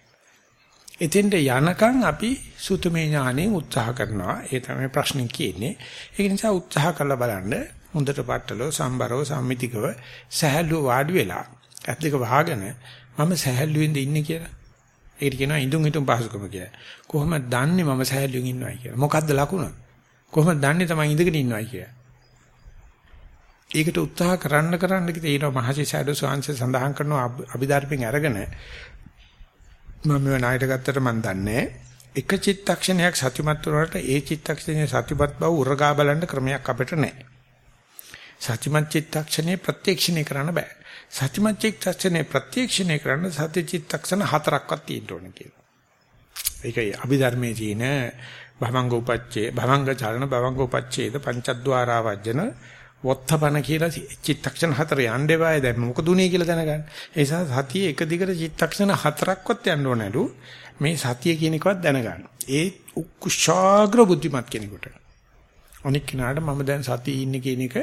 එතෙන්ට යනකම් අපි සුතමේ ඥානෙ උත්සාහ කරනවා. ඒ තමයි ප්‍රශ්නේ කියන්නේ. ඒක නිසා උත්සාහ කරලා බලන්න හොඳට පట్టලෝ සම්බරව සම්මිතිකව සහැල්ලුව වාඩි වෙලා ඇත් දෙක වහගෙන මම සහැල්ලුවෙන්ද ඉන්නේ කියලා. ඒකට කියනවා ඉඳුන් හිටුන් පහසුකම කියලා. කොහොමද දන්නේ මම සහැල්ලුවෙන් ඉන්නවයි කියලා? මොකද්ද ලකුණ? කොහොමද දන්නේ තමයි ඉඳගෙන ඉන්නවයි කියලා? ඒකට උත්සාහ කරන්න කරන්න තියෙනවා මහසි සයඩෝ සෝංශ සඳහන් කරන අභිධර්මයෙන් අරගෙන මම මේ ණයට ගත්තට මම දන්නේ එක චිත්තක්ෂණයක් සතිමත් වුණාට ඒ චිත්තක්ෂණයේ සතිපත් බව උරගා බලන්න ක්‍රමයක් අපිට නැහැ. සතිමත් චිත්තක්ෂණේ ප්‍රත්‍යක්ෂණය කරන්න බෑ. සතිමත් චිත්තක්ෂණේ ප්‍රත්‍යක්ෂණය කරන්න සති චිත්තක්ෂණ හතරක්වත් තියෙන්න ඕනේ කියලා. ඒකයි අභිධර්මයේ තියෙන භවංග උපච්චේ භවංග චලන භවංග උපච්චේද පංචද්වාරා වජන වොත්තපන කියලා චිත්තක්ෂණ හතර යන්න එපායි දැන් මොකද උනේ කියලා දැනගන්න. ඒ නිසා සතිය එක දිගට චිත්තක්ෂණ හතරක්වත් යන්න ඕනලු මේ සතිය කියන එකවත් දැනගන්න. ඒ කුශාග්‍ර බුද්ධිමත් කෙනෙකුට. අනික් කෙනාට මම දැන් සතියේ ඉන්නේ කියන එක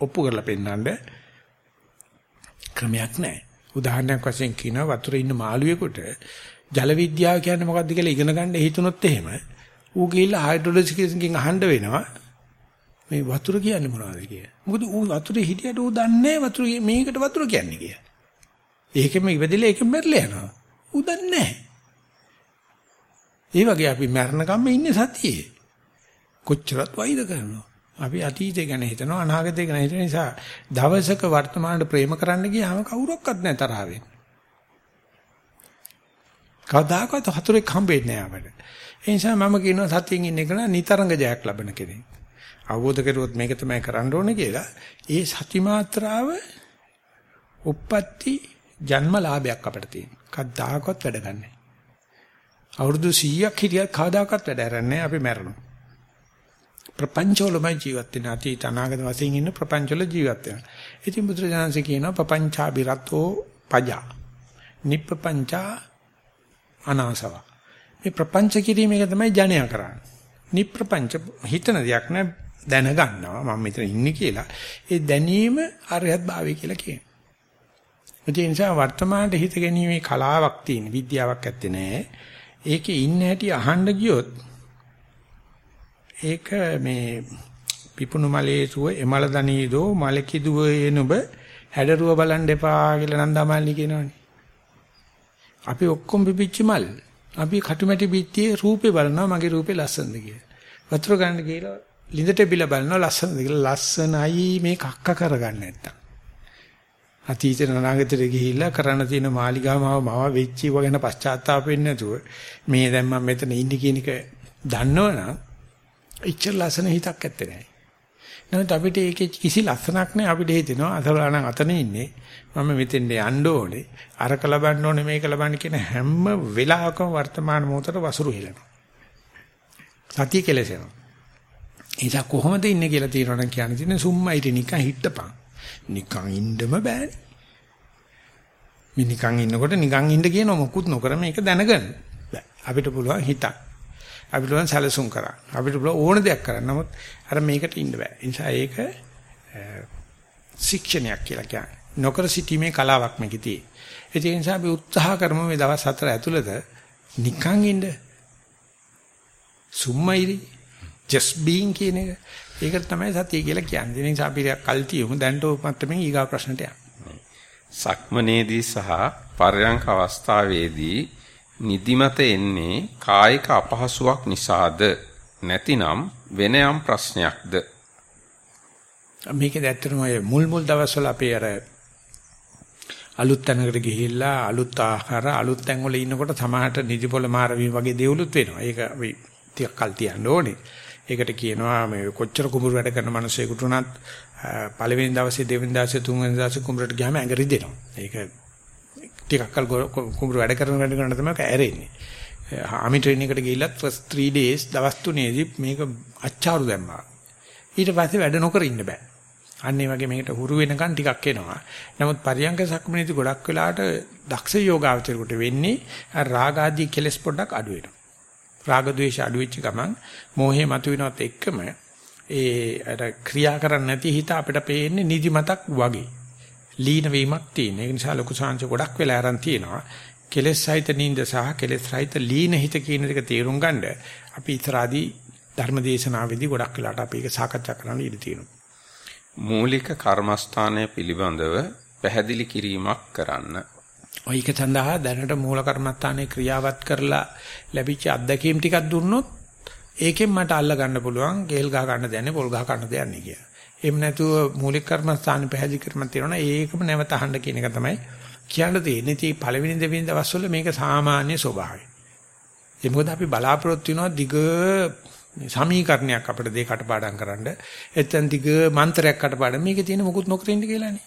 ඔප්පු කරලා පෙන්නන්න ක්‍රමයක් නැහැ. උදාහරණයක් වශයෙන් කියනවා වතුරේ ඉන්න මාළුවෙකුට ජල විද්‍යාව කියන්නේ මොකක්ද කියලා ඉගෙන ගන්න හිතුනොත් එහෙම ඌ ගිහිල්ලා හයිඩ්‍රොලොජිකකින් අහන්න වෙනවා මේ වතුර කියන්නේ මොනවද කියලා. මොකද ඌ වතුරේ හිටියට ඌ දන්නේ වතුර මේකට වතුර කියන්නේ කියලා. ඒකෙම ඉවදිලා ඒකෙම මැරලා යනවා. ඌ දන්නේ නැහැ. ඒ වගේ අපි මරණකම්ම ඉන්නේ සතියේ. කොච්චරත් වෛර කරනවා. අපි අතීතය ගැන හිතනවා අනාගතය ගැන හිතන නිසා දවසක වර්තමානට ප්‍රේම කරන්න ගියාම කවුරක්වත් නැහැ තරහ වෙන්නේ. කවදාකවත් හතුරෙක් හම්බෙන්නේ නැහැ අපිට. ඒ නිසා මම කියනවා සතියෙන් ඉන්න එක නිතරංග ජයක් ලබන කෙනෙක්. අවබෝධ කරුවොත් මේක තමයි කරන්න ඕනේ කියලා. ඒ සති මාත්‍රාව උප්පත්ති ජන්ම ලාභයක් අපිට තියෙන. කවදාකවත් වැඩ ගන්නෑ. අවුරුදු 100ක් හිටියත් කවදාකවත් වැඩ කරන්නේ අපි මැරෙනවා. ප්‍රපංචවලමයි ජීවත් වෙන අතීත අනාගත වශයෙන් ඉන්න ප්‍රපංචවල ජීවත් වෙනවා. ඉතින් බුදුරජාණන්සේ කියනවා පපංචාබිරතෝ පජා. නිප්පංචා අනාසව. මේ ප්‍රපංච කිරීම එක තමයි ජනයා කරන්නේ. නිප්‍රපංච හිතන දෙයක් නෑ දැනගන්නවා මම මෙතන ඉන්නේ කියලා. ඒ දැනීම අරහත් භාවය කියලා කියනවා. ඒ නිසා වර්තමානයේ හිත ගැනීමේ කලාවක් තියෙන විද්‍යාවක් ඇත්තේ නෑ. ඒකේ ඉන්න හැටි අහන්න ගියොත් ඒක මේ පිපුණු මලේ සුව එමල දනීදෝ මලකිදුව එනුඹ හැඩරුව බලන් දෙපා කියලා නන්දාමල්ලි කියනවනේ. අපි ඔක්කොම පිපිච්ච මල්. අපි කටුමැටි පිටියේ රූපේ බලනවා මගේ රූපේ ලස්සනද කියලා. වතුර ගන්න කියලා ලිඳට බිල බලනවා ලස්සනද කියලා. ලස්සනයි මේ කක්ක කරගන්න නැත්තම්. අතීතේ අනාගතේ ගිහිල්ලා කරන්න තියෙන මාලිගාමාව මව වෙච්චි වගේ ගැන පශ්චාත්තාප වෙන්නේ නැතුව මේ දැන් මම මෙතන ඉන්නේ කියන එක දන්නවනම් ඉච්චර ලස්සන හිතක් ඇත්තේ නැහැ. නමුත් අපිට ඒකේ කිසි ලස්සනක් නැහැ අපිට හිතෙනවා අසලා නම් අතන ඉන්නේ මම මෙතෙන්ට යන්න ඕනේ අරක ලබන්න ඕනේ මේක ලබන්න කියන හැම වෙලාවකම වර්තමාන මොහොතට වසුරු හෙලනවා. සතිය කෙලසෙනවා. ඒක කොහොමද ඉන්නේ කියලා තියෙනවා නම් කියන්න තියෙන සුම්මයිට නිකන් හිටපන්. නිකන් ඉන්නම බෑනේ. මේ නිකන් ඉන්නකොට නිකන් ඉන්න කියන මොකුත් නොකර මේක දැනගන්න. අපිට පුළුවන් හිතක්. අපිට උන් සැලසුම් කරා. අපිට ඕන දෙයක් කරන්න. නමුත් අර මේකට ඉන්න බෑ. ඒ නිසා ඒක ශික්ෂණයක් කියලා කියන්නේ. නොකර සිටීමේ කලාවක් මේකේ තියෙන්නේ. ඒ නිසා අපි උත්සාහ කරමු මේ දවස් හතර ඇතුළත නිකන් ඉන්න. සුම්මයිරි just being කියන එක. ඒකට තමයි සතිය කියලා කියන්නේ. ඒ නිසා අපි කල් තියමු. දැන්ට උපමත්තමින් ඊගා ප්‍රශ්නට යන්න. සක්මනේදී සහ පරයන්ක අවස්ථාවේදී නිදිමත එන්නේ කායික අපහසුාවක් නිසාද නැතිනම් වෙන යම් ප්‍රශ්නයක්ද මේකද ඇත්තටම ඔය මුල් මුල් දවස්වල අපේ අර අලුත් තැනකට ගිහිල්ලා අලුත් ආහාර අලුත් තැන් වල ඉන්නකොට සමහරට නිදිපොළ මාරවීම වගේ දේවලුත් වෙනවා. ඒක අපි ටිකක් කල් තියන්න ඕනේ. ඒකට කියනවා මේ කොච්චර කුඹුරු වැඩ කරන මිනිස්සෙකුට උනත් පළවෙනි දවසේ දෙවෙනි දවසේ තුන්වෙනි දවසේ කුඹුරට ගියාම ඇඟ රිදෙනවා. ඒක ටිකක් කල් කුඹුරු වැඩ කරන වැඩ කරන තමයි ඇරෙන්නේ. ආමි ට්‍රේනින් එකට ගිහිල්ලත් first 3 days දවස් තුනේදී මේක අච්චාරු දැම්මා. ඊට පස්සේ වැඩ නොකර ඉන්න බෑ. අන්න ඒ වගේ මේකට හුරු වෙනකන් ටිකක් එනවා. නමුත් පරියංග සක්මනේදී ගොඩක් වෙලාට දක්ෂ යෝගාවචරයට වෙන්නේ රාග ආදී කෙලෙස් පොඩ්ඩක් අඩු වෙනවා. රාග ద్వේෂ අඩු වෙච්ච ගමන් මෝහය මතුවෙනවත් එක්කම ඒ අර ක්‍රියා කරන්නේ නැති හිත අපිට පේන්නේ නිදිමතක් වගේ. ලීන වීමක් තියෙන. ඒ නිසා ලොකු සංච ගොඩක් වෙලා aran තියෙනවා. කෙලෙස් සහිත නිින්ද සහ කෙලෙස් සහිත ලීන හිත කියන එක තේරුම් ගන්න අපි ඉතරාදී ධර්මදේශනාවේදී ගොඩක් වෙලාට අපි ඒක සාකච්ඡා කරන්න ඉඩ තියෙනවා. මූලික කර්මස්ථානය පිළිබඳව පැහැදිලි කිරීමක් කරන්න. ඔය ඒක සඳහා දැනට මූල කර්මස්ථානයේ ක්‍රියාවත් කරලා ලැබිච්ච අත්දැකීම් ටිකක් දුන්නොත් ඒකෙන් මට අල්ල ගන්න පුළුවන් ගේල් ගහ ගන්න දෙන්නේ පොල් ගහ ගන්න දෙන්නේ කියලා. එහෙම නැතුව මූලික කර්මස්ථාන පැහැදිලි කරමන් තියෙනවා ඒකම නැවත අහන්න කියන එක තමයි කියන්න තියෙන්නේ. ඉතින් පළවෙනි දෙවෙනි දවස්වල මේක සාමාන්‍ය ස්වභාවය. ඒ මොකද අපි බලාපොරොත්තු වෙනවා දිග සමීකරණයක් අපිට දෙක කටපාඩම් කරන්න. එතෙන් දිග මන්ත්‍රයක් කටපාඩම් මේකේ තියෙන මොකුත් නොකර ඉන්න කියලානේ.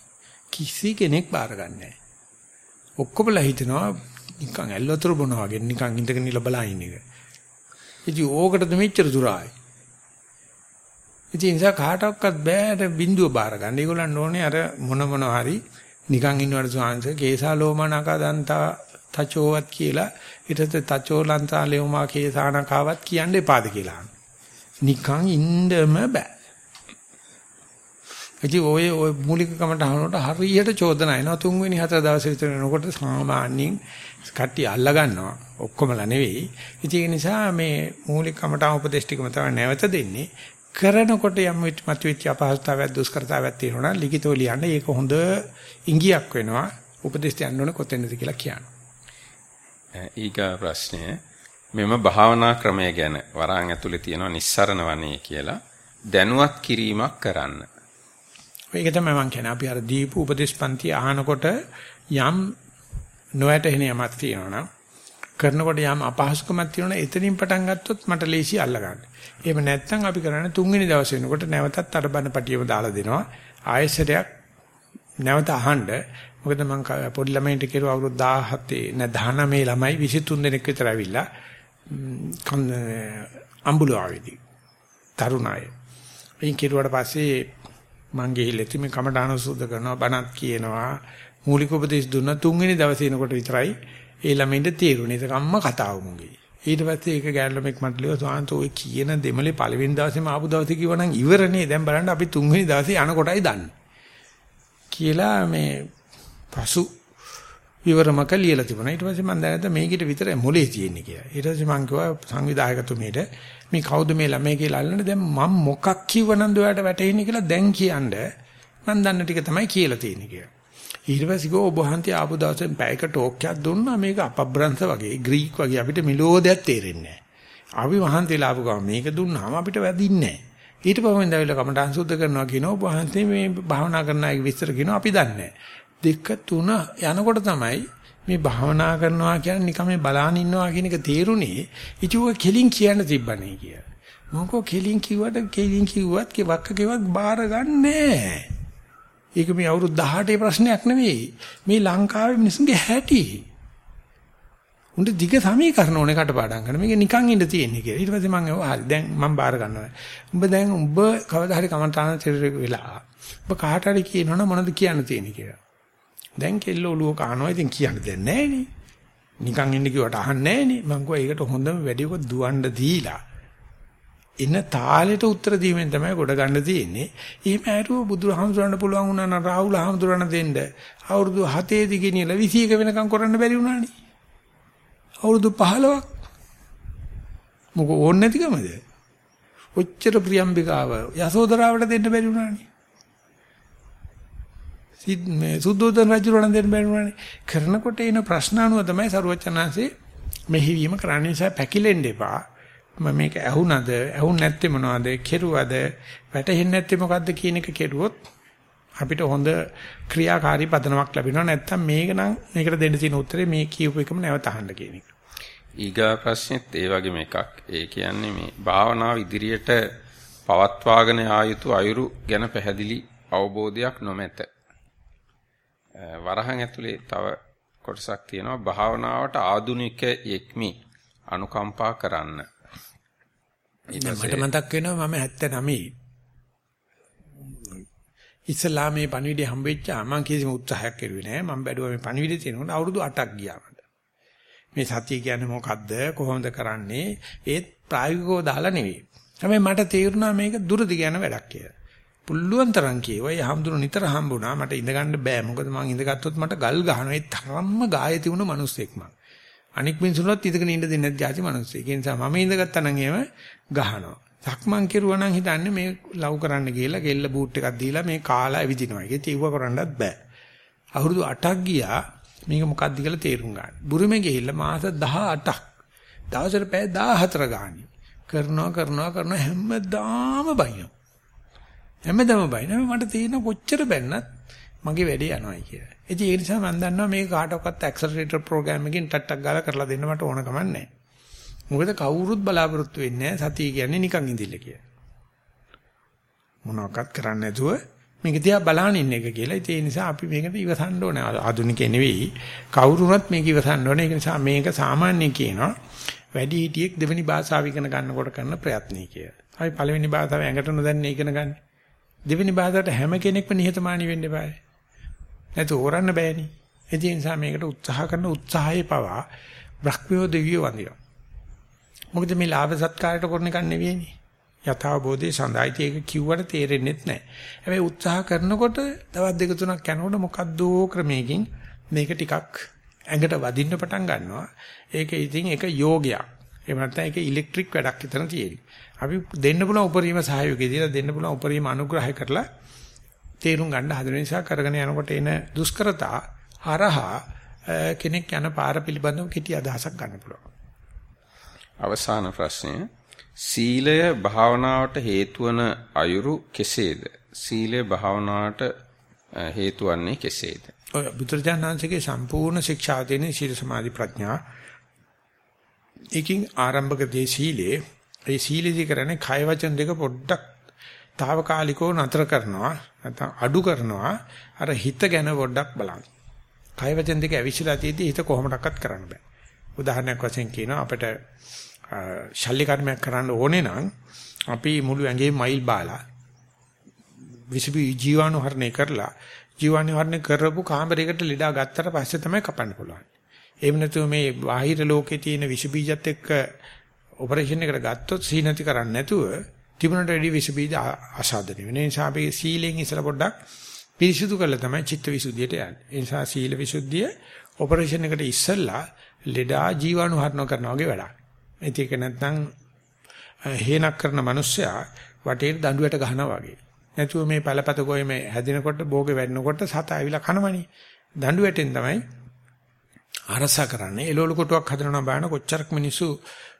කිසි කෙනෙක් බාරගන්නේ නැහැ. ඔක්කොමලා හිතනවා නිකන් ඇල්ලතර බොනවා වගේ නිකන් ඉඳගෙන ඉල බලා ඉන්න එක. ඉතින් ඕකටද මෙච්චර දුරායි. ඉතින් නිසා කාටවත් බෑට බින්දුව බාර ගන්න. ඒගොල්ලන් ඕනේ අර මොන මොන හරි නිකන් ඉන්නවට සාංශ කේසා ලෝමනක දන්තා තචෝවත් කියලා ඊටත් තචෝලන්තා ලෙවමා කේසානකාවත් කියන්න එපාද කියලා. නිකන් ඉන්නම බෑ. ඉතින් ඔය ඔය මූලික කමට අහනකොට හරියට චෝදනා එනවා. තුන්වෙනි හතර දවසේ විතර වෙනකොට සාමාන්‍යයෙන් කට්ටිය අල්ලා ගන්නවා. ඔක්කොමලා නෙවෙයි. ඉතින් ඒ නිසා මේ මූලික කමට උපදේශ ටිකම තමයි නැවත දෙන්නේ. කරනකොට යම් මතුවෙච්ච අපහසුතාවයක් දුෂ්කරතාවයක් තියෙනවා නම් ලිඛිතව ලියන්න ඒක හොඳ ඉඟියක් වෙනවා. උපදේශ යන්න ඕන කොතැනද කියලා කියන්න. ඊගා ප්‍රශ්නය. මෙම භාවනා ක්‍රමය ගැන වරාන් ඇතුලේ තියෙනවා නිස්සරණ වනේ කියලා. දැනුවත් කිරීමක් කරන්න. ඒක තමයි මම කියන්නේ. අපි අර දීපු උපදේශපන්ති අහනකොට යම් නොයැටෙන යමක් තියෙනවනම් කරනකොට යම් අපහසුකමක් තියෙනවනම් එතනින් පටන් ගත්තොත් මට ලේසි අල්ල ගන්න. එහෙම නැත්නම් අපි කරන්නේ තුන්වෙනි දවසේ වෙනකොට නැවතත් අර බන පටියම දාලා දෙනවා. ආයෙසරයක් නැවත අහන්න. මොකද මම පොඩි ළමයින්ට කිරුව අවුරුදු 17 නැ 19 ළමයි 23 දෙනෙක් විතර ඇවිල්ලා අම්බුලාවේදී තරුණාය. එයින් කිරුවට පස්සේ මං ගිහිල්ලා ඉතින් මේ කමඩාන සුද්ධ කරනවා බණත් කියනවා. මූලික උපදේශ දුන්න තුන්වෙනි දවසේ එනකොට විතරයි ඒ ළමයින්ට තේරුනේ. ඒක අම්මා කතාව මුගේ. ඊට පස්සේ ඒක ගෑල්ලමෙක් මට ලියුවා සාන්ත ඔය කියන දෙමලේ පළවෙනි දවසේම ආපු දවසේ කිව්වනම් ඉවරනේ. දැන් බලන්න අපි තුන්වෙනි දවසේ යන කොටයි දන්නේ. කියලා මේ පසු විවරමක ලියලා තිබුණා. ඊට පස්සේ මම දැනගත්තා මේකිට විතරයි මොලේ තියෙන්නේ කියලා. ඊට පස්සේ මම කිව්වා සංවිධායකතුමීට මේ කවුද මේ ළමයි කියලා අල්ලන්න දැන් මම මොකක් කිව්වනම්ද ඔයාලට වැටෙන්නේ කියලා දැන් කියන්න මම දන්න ටික තමයි කියලා තියෙන්නේ කියලා. ඊට පස්සේ ගෝ ඔබ වහන්සේ ආපු දවසේ පැයක ටෝක් එකක් දුන්නා මේක අපබ්‍රංශ වගේ ග්‍රීක් වගේ අපිට මිලෝදයක් තේරෙන්නේ නැහැ. අපි වහන්සේලා ආපු ගම මේක දුන්නාම අපිට වැදින්නේ නැහැ. ඊට පස්සේ දැවිලා කමටහන් සුද්ධ කරනවා කියනවා ඔබ වහන්සේ මේ භාවනා කරන අය විස්තර කියනවා අපි දන්නේ දෙක තුන යනකොට තමයි මේ භාවනා කරනවා කියන්නේ නිකම් මේ බලාන ඉන්නවා කියන එක තේරුනේ ඉතින් කෙලින් කියන්න තිබ්බනේ කිය. මොකෝ කෙලින් කිව්වට කෙලින් කිව්වත් කෙවක්ක කෙවක් බාර ගන්නෑ. ඒක මේ අවුරුදු 18 ප්‍රශ්නයක් නෙවෙයි. මේ ලංකාවේ මිනිස්සුන්ගේ හැටි. උන්ට දිග සමීකරණ ඕනේ කටපාඩම් කරන. මේක නිකන් ඉඳ තියෙන්නේ කියලා. ඊට පස්සේ මම හරි දැන් මම බාර ගන්නවා. උඹ දැන් උඹ කවදා හරි කමන්තාන චරිත වෙලා. උඹ කාට හරි කියනවනම් මොනවද කියන්න තියෙන්නේ කියලා. දැන් කෙල්ල ඔළුව කනවා ඉතින් කියන්න දෙයක් නැහැ නිකන් ඉන්න කිව්වට අහන්නේ නැහනේ. මං කිව්වා ඒකට හොඳම වැඩියක දුවන්න දීලා. එන තාලෙට උත්තර දීමෙන් තමයි ගොඩ ගන්න තියෙන්නේ. එහෙම ඇරුව බුදුහාමුදුරන්ට පුළුවන් වුණා නම් රාහුල හාමුදුරන් දෙන්න. අවුරුදු 7 දී ගෙනියලා 21 වෙනකම් කරන්න බැරි වුණානේ. අවුරුදු 15ක්. මොකෝ ඕනේ නැතිකමද? ඔච්චර ප්‍රියම්බිකාව යසෝදරාවට දෙන්න බැරි වුණානේ. මේ සුද්ධෝදන රජුරණ දෙන්න බැරිුණානේ. කරනකොට එන ප්‍රශ්න අනුව තමයි සරුවචනාංශේ මෙහිවීම කරන්න නිසා පැකිලෙන්න එපා. මම මේක ඇහුණද ඇහුන් නැත්තේ මොනවද කෙරුවද වැටහෙන්නේ නැත්තේ මොකද්ද කියන එක කෙරුවොත් අපිට හොඳ ක්‍රියාකාරී පදනමක් ලැබෙනවා නැත්තම් මේක නම් මේකට දෙන්න තියෙන උත්තරේ මේ කියූප එකම නැවත අහන්න කියන එක. ඊගා ප්‍රශ්නෙත් ඒ වගේම එකක්. ඒ කියන්නේ මේ භාවනාව ඉදිරියට පවත්වාගෙන ආ යුතු අයුරු ගැන පැහැදිලි අවබෝධයක් නොමැත. වරහන් ඇතුලේ තව කොටසක් තියෙනවා. භාවනාවට ආදුනික යෙක්මි. අනුකම්පා කරන්න. මට මතක් වෙනවා මම 79 ඉස්ලාමයේ පණිවිඩය හම්බෙච්චා මම කිසිම උත්සාහයක් කරුවේ නෑ. මම බැලුවා මේ පණිවිඩය තියෙනකොට අවුරුදු 8ක් ගියා මට. මේ සතිය කියන්නේ මොකද්ද? කොහොමද කරන්නේ? ඒත් ප්‍රායෝගිකව දාලා නෙවෙයි. හැබැයි මට තේරුණා මේක දුරදි යන වැඩක් කියලා පුල්ලුවන් තරම් කියවයි හම්දුන නිතර හම්බුණා. මට ඉඳ ගන්න බෑ. මොකද මං ඉඳගත්තොත් මට ගල් ගහනවා. ඒ තරම්ම ගායති වුණ මිනිස්සෙක් මං. අනික් මිනිසුන්වත් ඉඳගෙන ඉන්න දෙන්නේ නැති જાති මිනිස්සෙක්. ඒ නිසා මම ඉඳගත්තා නම් එහෙම ගහනවා. සක්මන් කෙරුවා නම් හිතන්නේ මේ ලව් කරන්න ගිහලා ගෙල්ල බූට් එකක් දීලා මේ කාලා ඇවිදිනවා. ඒක තීව කරන්නත් බෑ. අවුරුදු 8ක් ගියා. මේක මොකක්ද කියලා තේරුම් ගන්න. බුරුමේ ගිහිල්ලා මාස 18ක් දවසට පැය 14 ගානේ. කරනවා කරනවා කරනවා හැමදාම බයිනවා. හැමදාම බයිනවා මට තේරෙන කොච්චර බැන්නත් මගේ වැඩේ යනවායි කියලා. ඉතින් ඒ නිසා මම දන්නවා මේක කාටවත් ඇක්සලරේටර් ප්‍රෝග්‍රෑම් එකකින් ටට්ටක් ගාලා කරලා දෙන්න මට ඕන කමක් නැහැ. මොකද කවුරුත් බලාපොරොත්තු වෙන්නේ නැහැ සතිය කියන්නේ නිකන් ඉඳිල්ල කියලා. මොනවාක්වත් කරන්නේ නැතුව මේක දිහා බලන ඉන්න එක කියලා. ඒ නිසා අපි මේකට ඉවසන්න ඕනේ. ආධුනිකේ නෙවෙයි. කවුරුනත් මේක ඉවසන්න ඕනේ. ඒ නිසා මේක සාමාන්‍ය කියනවා. වැඩි හිටියෙක් දෙවෙනි භාෂාව ඉගෙන ගන්නකොට කරන ප්‍රයත්නයි කියලා. අපි පළවෙනි භාෂාව ඇඟට නොදන්නේ ඉගෙන ගන්න. දෙවෙනි භාෂාවට හැම කෙනෙක්ම නිහතමානී වෙන්න බෑ. නැතු ඕරන්න බෑනේ. ඒ නිසා මේකට උත්සාහ කරන උත්සාහයේ පවා බ්‍රහ්මියෝ දෙවියෝ වඳිනවා. මොකද මේ ලාභ සත්කාරයට කරන එකක් නෙවෙයිනේ. යථාබෝධයේ සඳහායි ඒක කිව්වට තේරෙන්නේ නැහැ. හැබැයි උත්සාහ කරනකොට දවස් දෙක තුනක් යනකොට මොකද්දෝ ක්‍රමයකින් මේක ටිකක් ඇඟට වදින්න පටන් ගන්නවා. ඒක ඉතින් ඒක යෝගයක්. එහෙම නැත්නම් ඒක ඉලෙක්ට්‍රික් වැඩක් විතර තියෙන්නේ. අපි දෙන්න පුළුවන් උපරිම සහයෝගය දීලා දෙන්න පුළුවන් උපරිම අනුග්‍රහය කරලා තේරුම් ගන්න හදන නිසා කරගෙන යනකොට එන දුෂ්කරතා හරහා කෙනෙක් යන පාර පිළිබඳව කිටි අදහසක් ගන්න පුළුවන්. අවසාන ප්‍රශ්නය සීලය භාවනාවට හේතු වන අයුරු කෙසේද? සීලය භාවනාවට හේතු වන්නේ කෙසේද? ඔය බුදුරජාණන්සේගේ සම්පූර්ණ ශික්ෂාව දෙන්නේ සීල සමාධි ප්‍රඥා. ඒකින් ආරම්භක දේ සීලේ ඒ සීලෙදි කරන්නේ කය වචන දෙක පොඩ්ඩක් తాවකාලිකව නතර කරනවා නැත්නම් අඩු කරනවා අර හිත ගැන පොඩ්ඩක් බලන්න. කය වචන දෙක ඇවිස්සලා තියෙද්දි හිත කොහොමඩක්වත් කරන්න බෑ. උදාහරණයක් වශයෙන් කියනවා අපිට ශල්්‍ය කර්මයක් කරන්න ඕනේ නම් අපි මුළු ඇඟේ මයිල් බාලා විසබි ජීවාණු හරණය කරලා ජීවාණු හරණය කරපු කාමරයකට ලෙඩා ගත්තට පස්සේ තමයි කපන්න පුළුවන්. එහෙම නැතුව මේ බාහිර ලෝකේ තියෙන විස බීජත් එක්ක ඔපරේෂන් එකට ගත්තොත් සීනති කරන්නේ නැතුව තිබුණට වැඩි විස බීජ ආසාදනය වෙන නිසා අපි සීලෙන් ඉස්සර පොඩ්ඩක් පිරිසිදු කරලා තමයි චිත්ත විසුද්ධියට යන්නේ. ඒ නිසා සීල විසුද්ධිය ඔපරේෂන් එකට ඉස්සෙල්ලා ලෙඩා ජීවාණු හරණය කරනවා වගේ වැඩක්. ඒක නැත්නම් හේනක් කරන මිනිස්සයා වටේට දඬුවට ගහනවා වගේ. නැතුව මේ පළපත ගොයේ මේ හැදිනකොට භෝගේ වැඩනකොට සත ඇවිලා කනවනේ. දඬුවටෙන් තමයි අරසා කරන්නේ. එළවලු කොටුවක් හදනවා බාන කොච්චරක් මිනිස්සු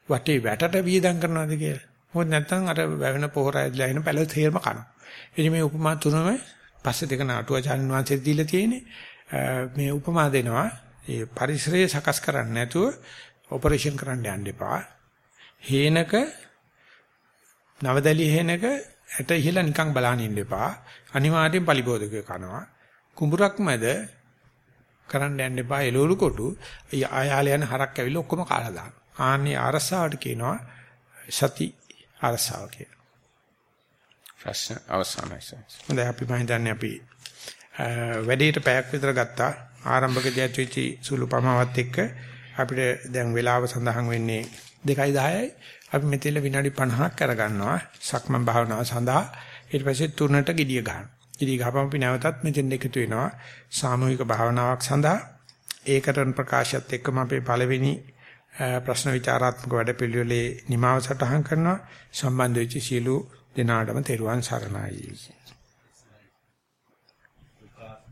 වටේ වැටට වියදම් කරනවද කියලා. මොකද නැත්නම් අර වැවෙන පොහොර ඇදලා එන පැල තේරම කනවා. එනි මේ උපමා තුනම පස්සේ දෙක නාටුවාචාර්යන් වහන්සේ දීලා තියෙන්නේ. මේ උපමා දෙනවා. ඒ පරිසරය සකස් කරන්නේ නැතුව ඔපරේෂන් කරන්න යන්න එපා. හේනක නවදලි හේනක ඇට ඉහලා නිකන් බලන් ඉන්න එපා. අනිවාර්යෙන් පලිබෝධකය කනවා. කුඹුරක් මැද කරන්න යන්න එපා එළවලු කොටු. ආයාල යන හරක් ඇවිල්ලා ඔක්කොම කාලා දානවා. ආන්නේ අරසාවට කියනවා සති අරසාව කියලා. ප්‍රශ්න අවසానයි සර්. හොඳයි අපි මම හිතන්නේ අපි වැඩේට පැයක් විතර ගත්තා. ආරම්භකදී ඇතුල්චි සුළු පමාවත් එක්ක අපිට දැන් වෙලාව සඳහන් වෙන්නේ 2:10යි. අපි මෙතෙල්ල විනාඩි 50ක් අරගන්නවා සක්මන් භාවනාව සඳහා. ඊට පස්සේ තුනට gediya ගන්න. gediya ගහපම අපි නැවතත් මෙතෙන් එකතු වෙනවා සාමූහික භාවනාවක් සඳහා. ඒකටන් ප්‍රකාශයත් එක්කම අපේ පළවෙනි ප්‍රශ්න විචාරාත්මක වැඩපිළිවෙලේ නිමාව සටහන් කරනවා. සම්බන්ධ වෙච්ච සියලු දෙනාටම තෙරුවන් සරණයි.